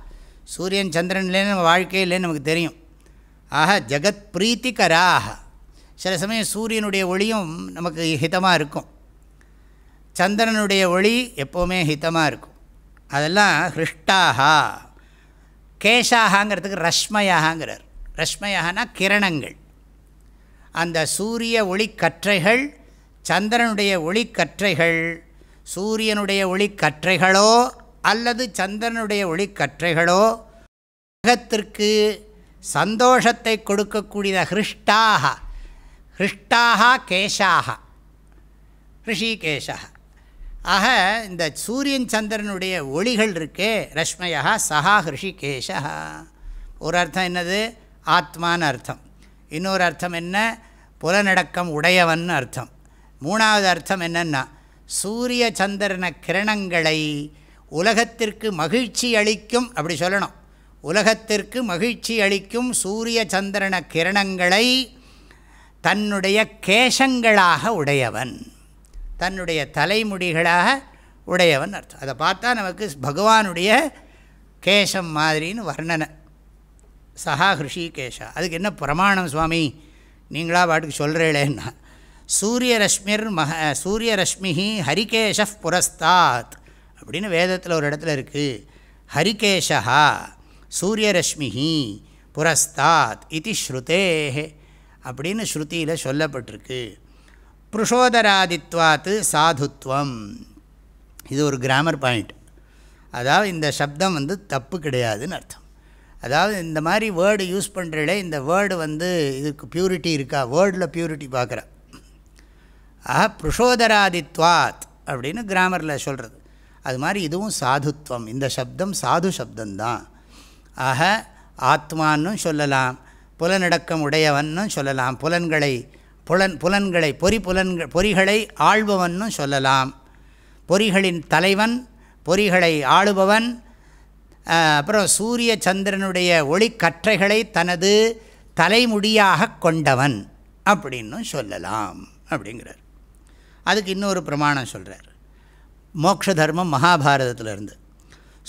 சூரியன் சந்திரன்லேன்னு நம்ம வாழ்க்கையிலேன்னு நமக்கு தெரியும். ஆக ஜெகத் பிரீத்திகராக. சில சமயம் சூரியனுடைய ஒளியும் நமக்கு ஹிதமாக இருக்கும். சந்திரனுடைய ஒளி எப்போவுமே ஹிதமாக இருக்கும். அதெல்லாம் ஹிருஷ்டாகா கேஷாகாங்கிறதுக்கு ரஷ்மயாகாங்கிறார் ரஷ்மயாகனா கிரணங்கள். அந்த சூரிய ஒளிக்கற்றைகள் சந்திரனுடைய ஒளிக்கற்றைகள் சூரியனுடைய ஒளிக்கற்றைகளோ அல்லது சந்திரனுடைய ஒளிக்கற்றைகளோ உலகத்திற்கு சந்தோஷத்தை கொடுக்கக்கூடிய ஹிருஷ்டாக ஹிருஷ்டாக கேஷாக ரிஷிகேஷா ஆக இந்த சூரியன் சந்திரனுடைய ஒளிகள் இருக்கே ரஷ்மயா சஹா ஹிருஷிகேஷா ஒரு அர்த்தம் என்னது? ஆத்மான்னு அர்த்தம். இன்னொரு அர்த்தம் என்ன? புலநடக்கம் உடையவன் அர்த்தம். மூணாவது அர்த்தம் என்னென்னா சூரிய சந்திரன கிரணங்களை உலகத்திற்கு மகிழ்ச்சி அளிக்கும் அப்படி சொல்லணும். உலகத்திற்கு மகிழ்ச்சி அளிக்கும் சூரிய சந்திரன கிரணங்களை தன்னுடைய கேசங்களாக உடையவன். தன்னுடைய தலைமுடிகளாக உடையவன் அர்த்தம். அதை பார்த்தா நமக்கு பகவானுடைய கேசம் மாதிரின்னு வர்ணனை. சஹா ஹிருஷிகேஷா அதுக்கு என்ன பிரமாணம் சுவாமி? நீங்களா பாட்டுக்கு சொல்கிறேளேன்னா சூரியரஷ்மிர் மக சூரியரஷ்மிஹி ஹரிகேஷ புரஸ்தாத் அப்படின்னு வேதத்தில் ஒரு இடத்துல இருக்குது ஹரிகேஷா சூரியரஷ்மிஹி புரஸ்தாத் இது ஸ்ருதே அப்படின்னு ஸ்ருதியில் சொல்லப்பட்டிருக்கு. புருஷோதராதித்வாத்து சாதுத்வம். இது ஒரு கிராமர் பாயிண்ட் அதாவது இந்த சப்தம் வந்து தப்பு கிடையாதுன்னு அர்த்தம். அதாவது இந்த மாதிரி வேர்டு யூஸ் பண்ணுறீங்களே இந்த வேர்டு வந்து இதுக்கு பியூரிட்டி இருக்கா? வேர்டில் பியூரிட்டி பார்க்குற. ஆஹா புருஷோதராதித்வாத் அப்படின்னு கிராமரில் சொல்கிறது அது மாதிரி இதுவும் சாதுத்வம். இந்த சப்தம் சாது சப்தந்தான் ஆக ஆத்மானும் சொல்லலாம். புலனடக்கம் உடையவன்னும் சொல்லலாம். புலன்களை புலன் புலன்களை பொறி புலன்கள் பொறிகளை ஆள்பவன்னும் சொல்லலாம். பொறிகளின் தலைவன் பொறிகளை ஆளுபவன் அப்புறம் சூரிய சந்திரனுடைய ஒளிக்கற்றைகளை தனது தலைமுடியாக கொண்டவன் அப்படின்னும் சொல்லலாம் அப்படிங்கிறார். அதுக்கு இன்னொரு பிரமாணம் சொல்கிறார் மோக்ஷ தர்மம் மகாபாரதத்திலிருந்து.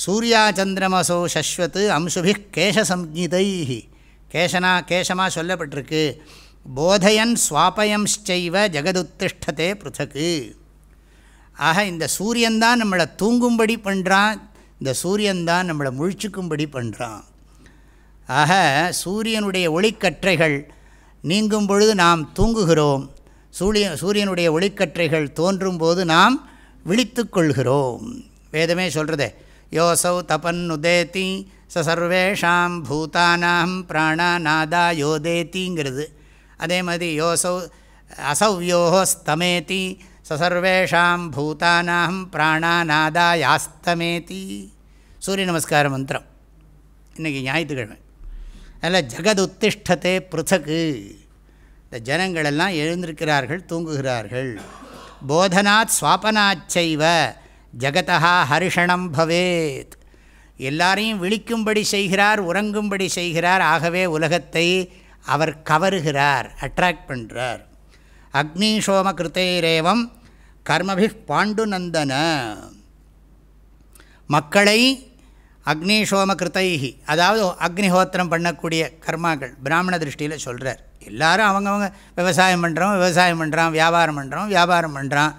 சூர்யா சந்திரமசோ சஸ்வத்து அம்சுபி கேசசம்ஹிதை கேசனா கேசமாக சொல்லப்பட்டிருக்கு. போதையன் சுவாபயம்ச்சைவ ஜெகதுத்திஷ்டதே பிருத்தக்கு ஆக இந்த சூரியன்தான் நம்மளை தூங்கும்படி பண்ணுறான் இந்த சூரியன்தான் நம்மளை முழிச்சுக்கும்படி பண்ணுறான் ஆக சூரியனுடைய ஒளிக்கற்றைகள் நீங்கும் பொழுது நாம் தூங்குகிறோம். சூரிய சூரியனுடைய ஒளிக்கற்றைகள் தோன்றும் போது நாம் விழித்து கொள்கிறோம். வேதமே சொல்கிறதே யோசௌ தபன் உதேதி ச சர்வேஷாம் பூதானாம் பிராணாநாதா யோதேத்திங்கிறது அதே மாதிரி யோசௌ அசௌவியோஸ்தமேதி சசர்வேஷாம் பூதானாம் பிராணாநாதா யாஸ்தமேதி சூரிய நமஸ்கார மந்திரம். இன்றைக்கி ஞாயிற்றுக்கிழமை. அதில் ஜெகத் உத்திஷ்டத்தே பிருத்தகு இந்த ஜனங்களெல்லாம் எழுந்திருக்கிறார்கள் தூங்குகிறார்கள். போதனாத் சுவாபனாச்சைவ ஜகதா ஹரிஷணம் பவேத். எல்லாரையும் விழிக்கும்படி செய்கிறார் உறங்கும்படி செய்கிறார். ஆகவே உலகத்தை அவர் கவருகிறார் அட்ராக்ட் பண்ணுறார் அக்னிஷோம கிருத்தைரேவம் கர்மபி பாண்டுநந்தன. மக்களை அக்னிஷோம கிருத்தைகி அதாவது அக்னிஹோத்திரம் பண்ணக்கூடிய கர்மாக்கள் பிராமண திருஷ்டியில் சொல்கிறார் எல்லாரும் அவங்கவுங்க விவசாயம் பண்ணுறோம் விவசாயம் பண்ணுறான் வியாபாரம் பண்ணுறோம் வியாபாரம் பண்ணுறான்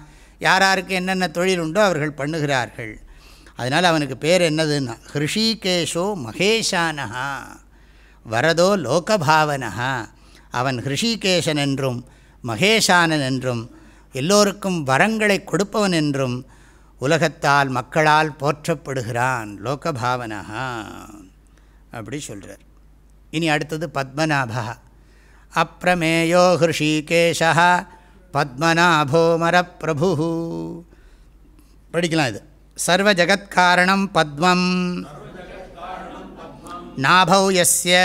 யார் யாருக்கு என்னென்ன தொழில் உண்டோ அவர்கள் பண்ணுகிறார்கள். அதனால் அவனுக்கு பேர் என்னதுன்னா ஹிருஷிகேஷோ மகேஷானஹா. வரதோ லோகபாவனா அவன் ஹிருஷிகேசன் என்றும் மகேஷானன் என்றும் எல்லோருக்கும் வரங்களை கொடுப்பவன் என்றும் உலகத்தால் மக்களால் போற்றப்படுகிறான் லோகபாவனா அப்படி சொல்கிறார் இனி அடுத்தது பத்மநாபா அப்பிரமேயோ ஹிருஷிகேஷா பத்மநாபோ மரப்பிரபு. படிக்கலாம் இது. சர்வ ஜகத்காரணம் பத்மம். நாபௌ யஸ்ய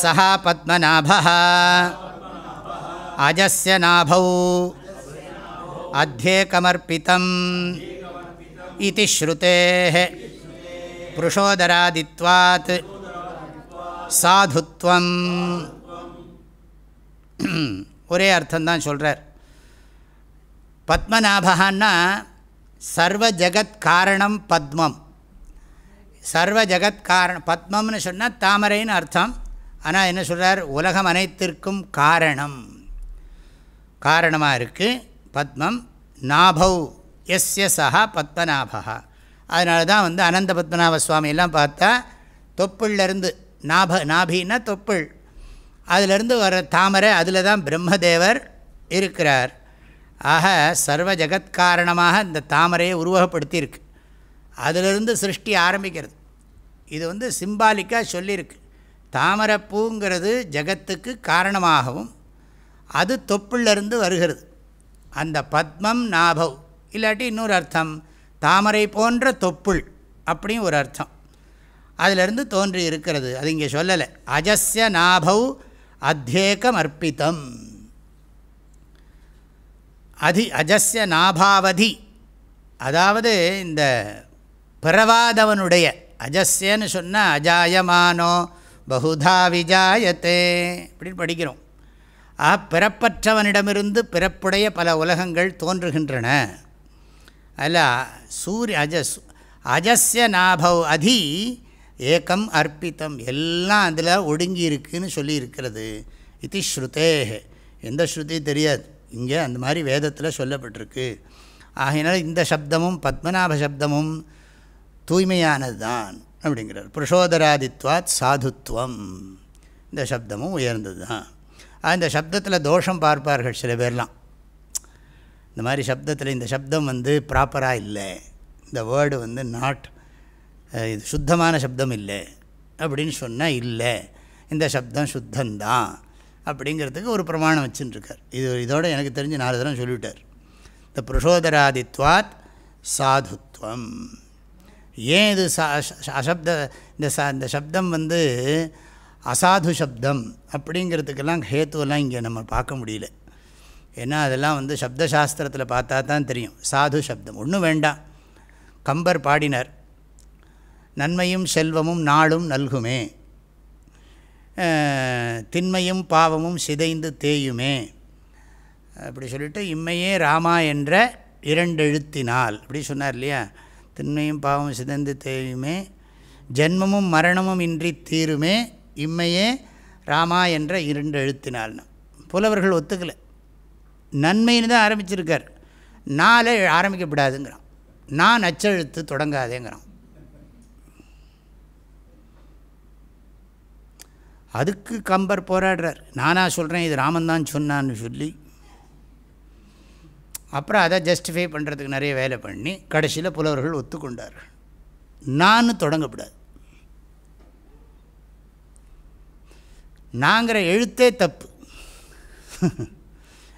சஹா பத்மநாபः அஜஸ்ய நாபௌ அத்தியேகமர்ப்பிதம் இதி ஸ்ருதேः புருஷோதராதித்வாத் சாதுத்வம் ஒரே அர்த்தம்தான் சொல்கிறார் பத்மநாபகான்னா சர்வ ஜகத் காரணம் பத்மம். சர்வ ஜகத் காரணம் பத்மம்னு சொன்னால் தாமரைன்னு அர்த்தம். ஆனால் என்ன சொல்கிறார் உலகம் அனைத்திற்கும் காரணம். காரணமாக இருக்குது பத்மம் நாபௌ எஸ்ய சஹா பத்மநாபா அதனால தான் வந்து அனந்த பத்மநாப சுவாமியெல்லாம் பார்த்தா தொப்புள்லேருந்து நாப நாபின்னா தொப்புள். அதிலிருந்து வர தாமரை அதில் தான் பிரம்மதேவர் இருக்கிறார். ஆக சர்வ ஜகத்காரணமாக இந்த தாமரையை உருவகப்படுத்தியிருக்கு. அதிலிருந்து சிருஷ்டி ஆரம்பிக்கிறது. இது வந்து சிம்பாலிக்காக சொல்லியிருக்கு. தாமரைப்பூங்கிறது ஜகத்துக்கு காரணமாகவும் அது தொப்புளிலிருந்து வருகிறது. அந்த பத்மம் நாபவ் இல்லாட்டி இன்னொரு அர்த்தம் தாமரை போன்ற தொப்புள் அப்படியும் ஒரு அர்த்தம். அதிலிருந்து தோன்றி இருக்கிறது அது இங்கே சொல்லலை. அஜஸ்ய நாபவ் அத்தியேகம் அர்ப்பித்தம் அதி அஜஸ்ய நாபாவதி. அதாவது இந்த பிறவாதவனுடைய அஜஸ்யன்னு சொன்னால் அஜாயமானோ பகுதா விஜாயத்தே இப்படின்னு படிக்கிறோம். ஆ பிறப்பற்றவனிடமிருந்து பிறப்புடைய பல உலகங்கள் தோன்றுகின்றன. அல்ல சூரிய அஜஸ் அஜஸ்ய நாபவ் அதி ஏக்கம் அர்ப்பித்தம் எல்லாம் அதில் ஒடுங்கி இருக்குன்னு சொல்லியிருக்கிறது. இது ஸ்ருதே எந்த ஸ்ருதி தெரியாது. இங்கே அந்த மாதிரி வேதத்தில் சொல்லப்பட்டிருக்கு. ஆகையினால் இந்த சப்தமும் பத்மநாப சப்தமும் தூய்மையானது தான் அப்படிங்கிறார். புருஷோதராதித்வாத் சாதுத்வம். இந்த சப்தமும் உயர்ந்தது தான் இந்த சப்தத்தில் தோஷம் பார்ப்பார்கள் சில பேர்லாம். இந்த மாதிரி சப்தத்தில் இந்த சப்தம் வந்து ப்ராப்பராக இல்லை. இந்த வேர்டு வந்து நாட் இது சுத்தமான சப்தம் இல்லை அப்படின்னு சொன்னால் இல்லை. இந்த சப்தம் சுத்தந்தான் அப்படிங்கிறதுக்கு ஒரு பிரமாணம் வச்சுட்டுருக்கார் இது இதோட எனக்கு தெரிஞ்சு நாலு தரம் சொல்லிவிட்டார். இந்த புருஷோதராதித்வாத் சாதுத்வம். ஏன் இது அசப்த இந்த ச இந்த சப்தம் வந்து அசாது சப்தம் அப்படிங்கிறதுக்கெல்லாம் ஹேத்துவெல்லாம் இங்கே நம்ம பார்க்க முடியல. ஏன்னா அதெல்லாம் வந்து சப்தசாஸ்திரத்தில் பார்த்தா தான் தெரியும். சாது சப்தம். ஒன்றும் வேண்டாம். கம்பர் பாடினர். நன்மையும் செல்வமும் நாளும் நல்குமே. திண்மையும் பாவமும் சிதைந்து தேயுமே. அப்படி சொல்லிட்டு இம்மையே ராமா என்ற இரண்டெழுத்தினால் அப்படி சொன்னார் இல்லையா? திண்மையும் பாவம் சிதந்து தேயுமே. ஜென்மமும் மரணமும் இன்றி தீருமே. இம்மையே ராமா என்ற இரண்டு எழுத்தினால்னு புலவர்கள் ஒத்துக்கலை. நன்மைன்னு தான் ஆரம்பிச்சிருக்கார். நாளை ஆரம்பிக்கப்படாதுங்கிறான். நான் அச்செழுத்து தொடங்காதேங்கிறான். அதுக்கு கம்பர் போராடுறார். நானாக சொல்கிறேன் இது ராமன் தான் சொன்னான்னு சொல்லி அப்புறம் அதை ஜஸ்டிஃபை பண்ணுறதுக்கு நிறைய வேலை பண்ணி கடைசியில் புலவர்கள் ஒத்துக்கொண்டார்கள். நான் தொடங்கப்படாது. நாங்கிற எழுத்தே தப்பு. [laughs]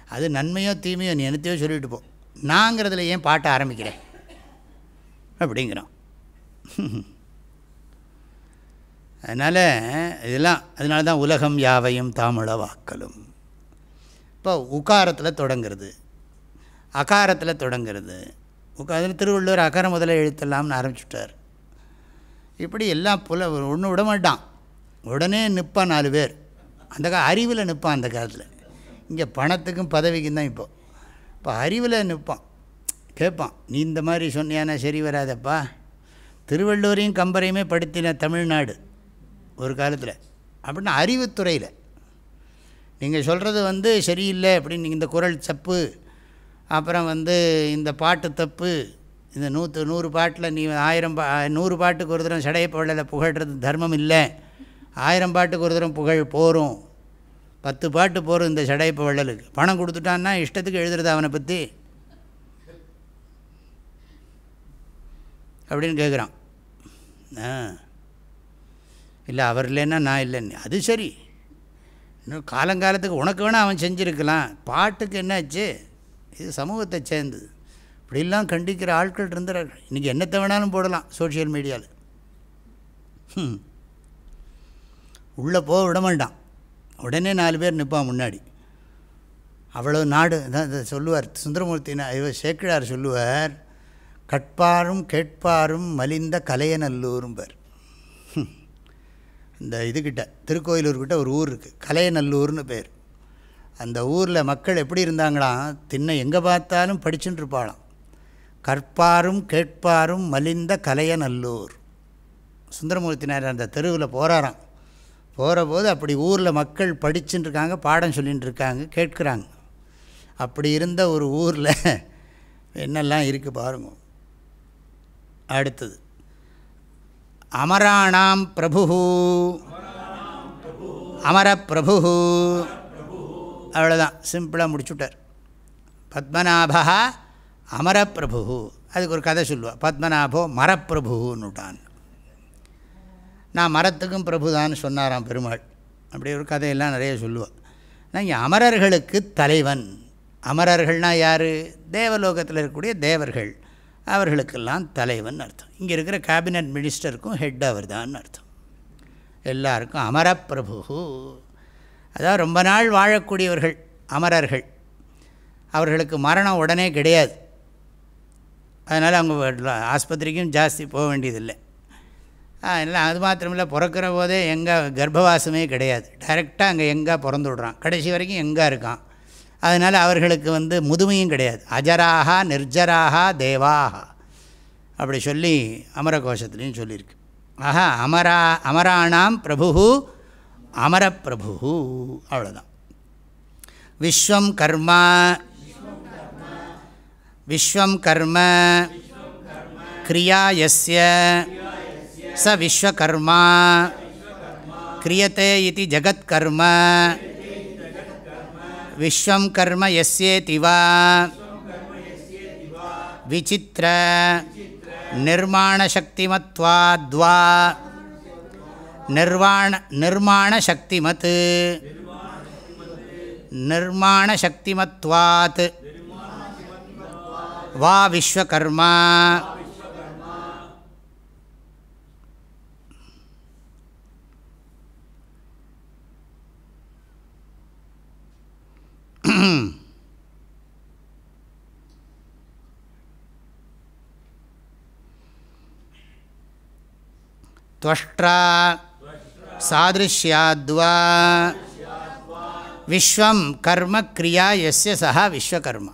அது நன்மையோ தீமையோ நீ எனத்தையோ சொல்லிட்டு போ. நாங்கிறதுல ஏன் பாட்ட ஆரம்பிக்கிறேன் அப்படிங்கிறோம் [laughs] அதனால் இதெல்லாம் அதனால தான் உலகம் யாவையும் தாமள வாக்கலும் இப்போ உக்காரத்தில் தொடங்கிறது. அகாரத்தில் தொடங்கிறது. அதில் திருவள்ளுவர் அகர முதல்ல எழுத்தலாம்னு ஆரம்பிச்சுட்டார். இப்படி எல்லாம் புல ஒன்று விட மாட்டான். உடனே நிற்பான் நாலு பேர். அந்த கா அறிவில் நிற்பான் அந்த காலத்தில். இங்கே பணத்துக்கும் பதவிக்கும் தான் இப்போது இப்போ அறிவில் நிற்பான் கேட்பான் நீ இந்த மாதிரி சொன்னியானா சரி வராதப்பா. திருவள்ளுவரையும் கம்பரையுமே படுத்தின தமிழ்நாடு ஒரு காலத்தில். அப்படின்னா அறிவுத்துறையில். நீங்கள் சொல்கிறது வந்து சரியில்லை அப்படின்னு இந்த குரல் சப்பு அப்புறம் வந்து இந்த பாட்டு தப்பு இந்த நூற்று நூறு பாட்டில் நீ ஆயிரம் பா நூறு பாட்டுக்கு ஒரு தரம் சடைய பழலை புகழ்கிறது தர்மம் இல்லை. ஆயிரம் பாட்டுக்கு ஒரு தரம் புகழ் போகும் பத்து பாட்டு போகும் இந்த சடைப்பு வள்ளலுக்கு பணம் கொடுத்துட்டான்னா இஷ்டத்துக்கு எழுதுறது அவனை பற்றி அப்படின்னு கேட்குறான் ஆ. இல்லை அவர் இல்லைன்னா நான் இல்லைன்னு. அது சரி. இன்னும் காலங்காலத்துக்கு உனக்கு வேணால் அவன் செஞ்சுருக்கலாம். பாட்டுக்கு என்னாச்சு? இது சமூகத்தை சேர்ந்தது. இப்படிலாம் கண்டிக்கிற ஆட்கள் இருந்தார்கள். இன்றைக்கி என்னத்தை வேணாலும் போடலாம் சோஷியல் மீடியாவில் உள்ளே போக விட மாட்டான். உடனே நாலு பேர் நிற்பான் முன்னாடி. அவ்வளோ நாடு தான் சொல்லுவார் சுந்தரமூர்த்தி இவர் சேக்கிழார் சொல்லுவார் கட்பாரும் கேட்பாரும் மலிந்த கலையநல்லூரும்பர். இந்த இதுக்கிட்ட திருக்கோயிலூர்கிட்ட ஒரு ஊர் இருக்குது கலையநல்லூர்னு பேர். அந்த ஊரில் மக்கள் எப்படி இருந்தாங்களாம் தின்ன எங்கே பார்த்தாலும் படிச்சுட்டு இருப்பாளாம் கற்பாரும் கேட்பாரும் மலிந்த கலையநல்லூர். சுந்தரமூர்த்தினார் அந்த தெருவில் போகிறாராம் போகிற போது அப்படி ஊரில் மக்கள் படிச்சுட்டு இருக்காங்க பாடம் சொல்லிகிட்டு இருக்காங்க கேட்குறாங்க. அப்படி இருந்த ஒரு ஊரில் என்னெல்லாம் இருக்குது பாருங்க. அடுத்தது. அமராணாம் பிரபு அமர அவ்வளோதான் சிம்பிளாக முடிச்சுட்டார். பத்மநாபா அமரப்பிரபு அதுக்கு ஒரு கதை சொல்லுவாள் பத்மநாபோ மரப்பிரபுன்னுட்டான் நான் மரத்துக்கும் பிரபுதான்னு சொன்னாராம் பெருமாள். அப்படி ஒரு கதையெல்லாம் நிறைய சொல்லுவாள் நான் இங்கே அமரர்களுக்கு தலைவன். அமரர்கள்னால் யார்? தேவலோகத்தில் இருக்கக்கூடிய தேவர்கள். அவர்களுக்கெல்லாம் தலைவன் அர்த்தம். இங்கே இருக்கிற கேபினட் மினிஸ்டருக்கும் ஹெட் அவர் தான் அர்த்தம். எல்லாருக்கும் அமரப்பிரபு அதாவது ரொம்ப நாள் வாழக்கூடியவர்கள் அமரர்கள். அவர்களுக்கு மரணம் உடனே கிடையாது. அதனால் அவங்க ஆஸ்பத்திரிக்கும் ஜாஸ்தி போக வேண்டியதில்லை. இல்லை அது மாத்திரமில்லை பிறக்கிற போதே எங்கே கர்ப்பவாசமே கிடையாது. டைரெக்டாக அங்கே எங்கே பிறந்து விட்றான். கடைசி வரைக்கும் எங்கே இருக்கான். அதனால் அவர்களுக்கு வந்து முதுமையும் கிடையாது. அஜராகா நிர்ஜராகா தேவாகா அப்படி சொல்லி அமரகோஷத்துலேயும் சொல்லியிருக்கு. ஆஹா அமரா அமராணாம் பிரபு அமரப்பிரபு அவ்வளோதான் விஸ்வம் கர்மா. விஸ்வம் கர்ம. கிரியா எஸ்ய ச விஸ்வகர்மா. கிரியத்தை இது ஜகத்கர்ம. விஸ்வம் கர்ம எஸ்யேதி வா. விசித்திர. நிர்மாணசக்திமத்வாத்வா நிர்வாண நிர்மாணசக்திமத் நிர்மாணசக்திமத்வாத் வா விஸ்வகர்மா त्वष्ट्रा சாதிருஷ்யாத்வா விஸ்வம் கர்ம கிரியா எஸ்ய சஹா விஸ்வகர்மா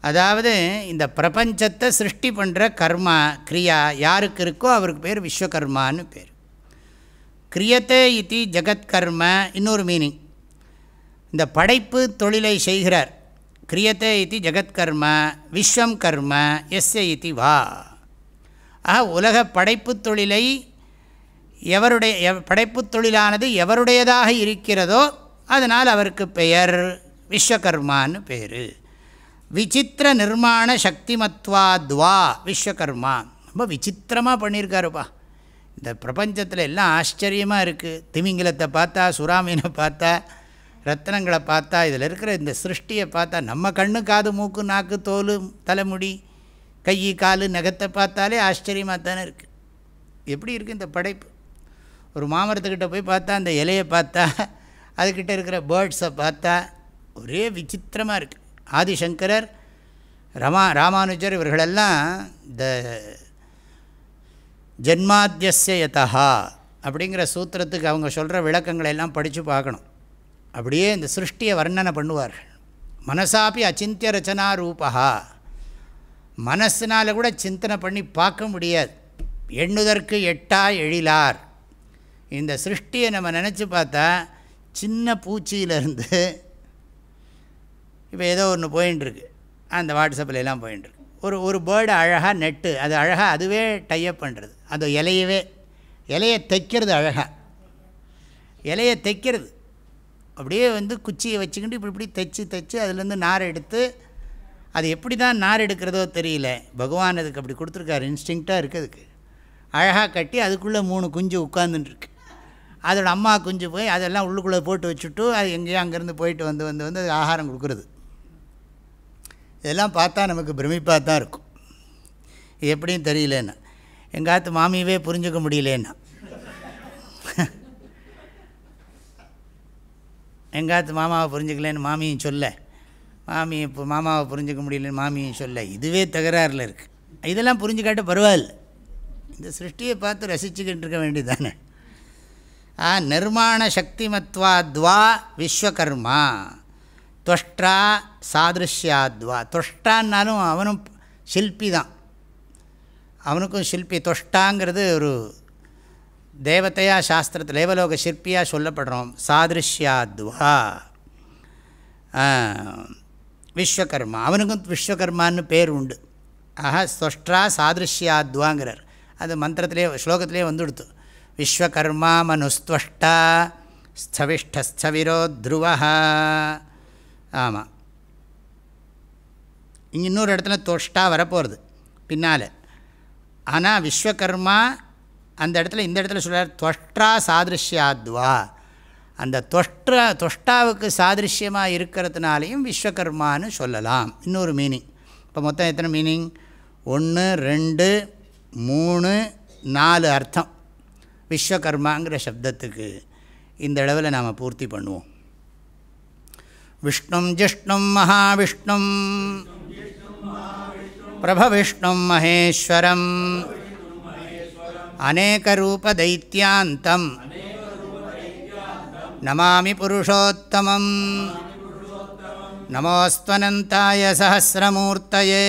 அதாவது இந்த பிரபஞ்சத்தை சிருஷ்டி பண்ணுற கர்மா கிரியா யாருக்கு இருக்கோ அவருக்கு பேர் விஸ்வகர்மான்னு பேர். கிரியத்தே இது ஜகத்கர்ம இன்னொரு மீனிங் இந்த படைப்பு தொழிலை செய்கிறார். கிரியத்தே இது ஜகத்கர்ம விஸ்வம் கர்ம எஸ்ய இது வா. ஆக உலக படைப்பு தொழிலை எவருடைய எவ் படைப்பு தொழிலானது எவருடையதாக இருக்கிறதோ அதனால் அவருக்கு பெயர் விஸ்வகர்மான்னு பேர். விசித்திர நிர்மாண சக்திமத்வாத்வா விஸ்வகர்மா. ரொம்ப விசித்திரமாக பண்ணியிருக்காருப்பா. இந்த பிரபஞ்சத்தில் எல்லாம் ஆச்சரியமாக இருக்குது திமிங்கிலத்தை பார்த்தா சுறாமீனை பார்த்தா ரத்னங்களை பார்த்தா இதில் இருக்கிற இந்த சிருஷ்டியை பார்த்தா நம்ம கண்ணு காது மூக்கு நாக்கு தோல் தலைமுடி கை கால் நகத்தை பார்த்தாலே ஆச்சரியமாக தானே இருக்குது எப்படி இருக்குது இந்த படைப்பு? ஒரு மாமரத்துக்கிட்ட போய் பார்த்தா அந்த இலையை பார்த்தா அதுக்கிட்ட இருக்கிற பேர்ட்ஸை பார்த்தா ஒரே விசித்திரமாக இருக்குது ஆதிசங்கரர் ரமா ராமானுஜர் இவர்களெல்லாம் இந்த ஜென்மாத்தியஸ்ய யதா அப்படிங்கிற சூத்திரத்துக்கு அவங்க சொல்கிற விளக்கங்களை எல்லாம் படித்து பார்க்கணும். அப்படியே இந்த சிருஷ்டியை வர்ணனை பண்ணுவார்கள். மனசாப்பி அச்சிந்திய ரச்சனா ரூபா மனசினால் கூட சிந்தனை பண்ணி பார்க்க முடியாது. எண்ணுதற்கு எட்டா எழிலார். இந்த சிருஷ்டியை நம்ம நினச்சி பார்த்தா சின்ன பூச்சியிலேருந்து இப்போ ஏதோ ஒன்று போயின்ட்டுருக்கு அந்த வாட்ஸ்அப்பில் எல்லாம் போயின்ட்டுருக்கு ஒரு ஒரு பேர்டு அழகாக நெட்டு அது அழகாக அதுவே டைப் பண்ணுறது அந்த இலையவே இலையை தைக்கிறது அழகாக இலையை தைக்கிறது. அப்படியே வந்து குச்சியை வச்சுக்கிட்டு இப்படி இப்படி தைச்சி தைச்சி அதுலேருந்து நார் எடுத்து அது எப்படி தான் நார் எடுக்கிறதோ தெரியல. பகவான் அதுக்கு அப்படி கொடுத்துருக்காரு. இன்ஸ்டிங்க்டாக இருக்குது அதுக்கு. அழகாக கட்டி அதுக்குள்ளே மூணு குஞ்சு உட்காந்துட்டுருக்கு அதோட அம்மா குஞ்சு போய் அதெல்லாம் உள்ளுக்குள்ளே போட்டு வச்சுட்டு அது எங்கேயோ அங்கேருந்து போயிட்டு வந்து வந்து வந்து அது ஆகாரம் கொடுக்குறது. இதெல்லாம் பார்த்தா நமக்கு பிரமிப்பாக தான் இருக்கும். இது எப்படின்னு தெரியலன்னா. எங்காத்து மாமியவே புரிஞ்சுக்க முடியலன்னா. எங்காத்து மாமாவை புரிஞ்சுக்கலன்னு மாமியும் சொல்ல. மாமி இப்போ மாமாவை புரிஞ்சுக்க முடியலன்னு மாமியும் சொல்ல. இதுவே தகராறில் இருக்குது இதெல்லாம் புரிஞ்சுக்காட்ட பரவாயில்ல. இந்த சிருஷ்டியை பார்த்து ரசிச்சுக்கிட்டு இருக்க வேண்டியது தானே நிர்மாண சக்திமத்வாத்வா விஸ்வகர்மா தொஷ்டா சாதிருஷ்யாத்வா தொஷ்டான்னாலும் அவனும் சில்பி தான் அவனுக்கும் சில்பி தொஷ்டாங்கிறது ஒரு தேவத்தையா சாஸ்திரத்தில் தேவலோக சிற்பியாக சொல்லப்படுறோம் சாதிருஷ்யாத்வா விஸ்வகர்மா அவனுக்கும் விஸ்வகர்மான்னு பேர் உண்டு ஆஹா தொஷ்டா சாதிருஷ்யாத்வாங்கிறார் அது மந்திரத்திலே ஸ்லோகத்திலே வந்துடுத்து விஸ்வகர்மா மனுஸ்துவஷ்டா ஸ்தவிஷ்டஸ்தவிரோ த்ருவா ஆமாம் இங்கே இன்னொரு இடத்துல தொஷ்டா வரப்போகிறது பின்னால் ஆனால் விஸ்வகர்மா அந்த இடத்துல இந்த இடத்துல சொல்கிறார் தொஷ்டா சாதிருஷ்யாத்வா அந்த தொஷ்டா தொஷ்டாவுக்கு சாதிருஷ்யமாக இருக்கிறதுனாலையும் விஸ்வகர்மான்னு சொல்லலாம் இன்னொரு மீனிங் இப்போ மொத்தம் எத்தனை மீனிங் ஒன்று ரெண்டு மூணு நாலு அர்த்தம் விஸ்வகர்மாங்கிற சப்தத்துக்கு இந்த அளவில் நாம் பூர்த்தி பண்ணுவோம். விஷ்ணும் ஜிஷ்ணும் மகாவிஷ்ணும் பிரபவிஷ்ணும் மகேஸ்வரம் அநேகரூபதைத்தியாந்தம் நமாமி புருஷோத்தமம் நமோஸ்வனந்தாய சஹசிரமூர்த்தயே.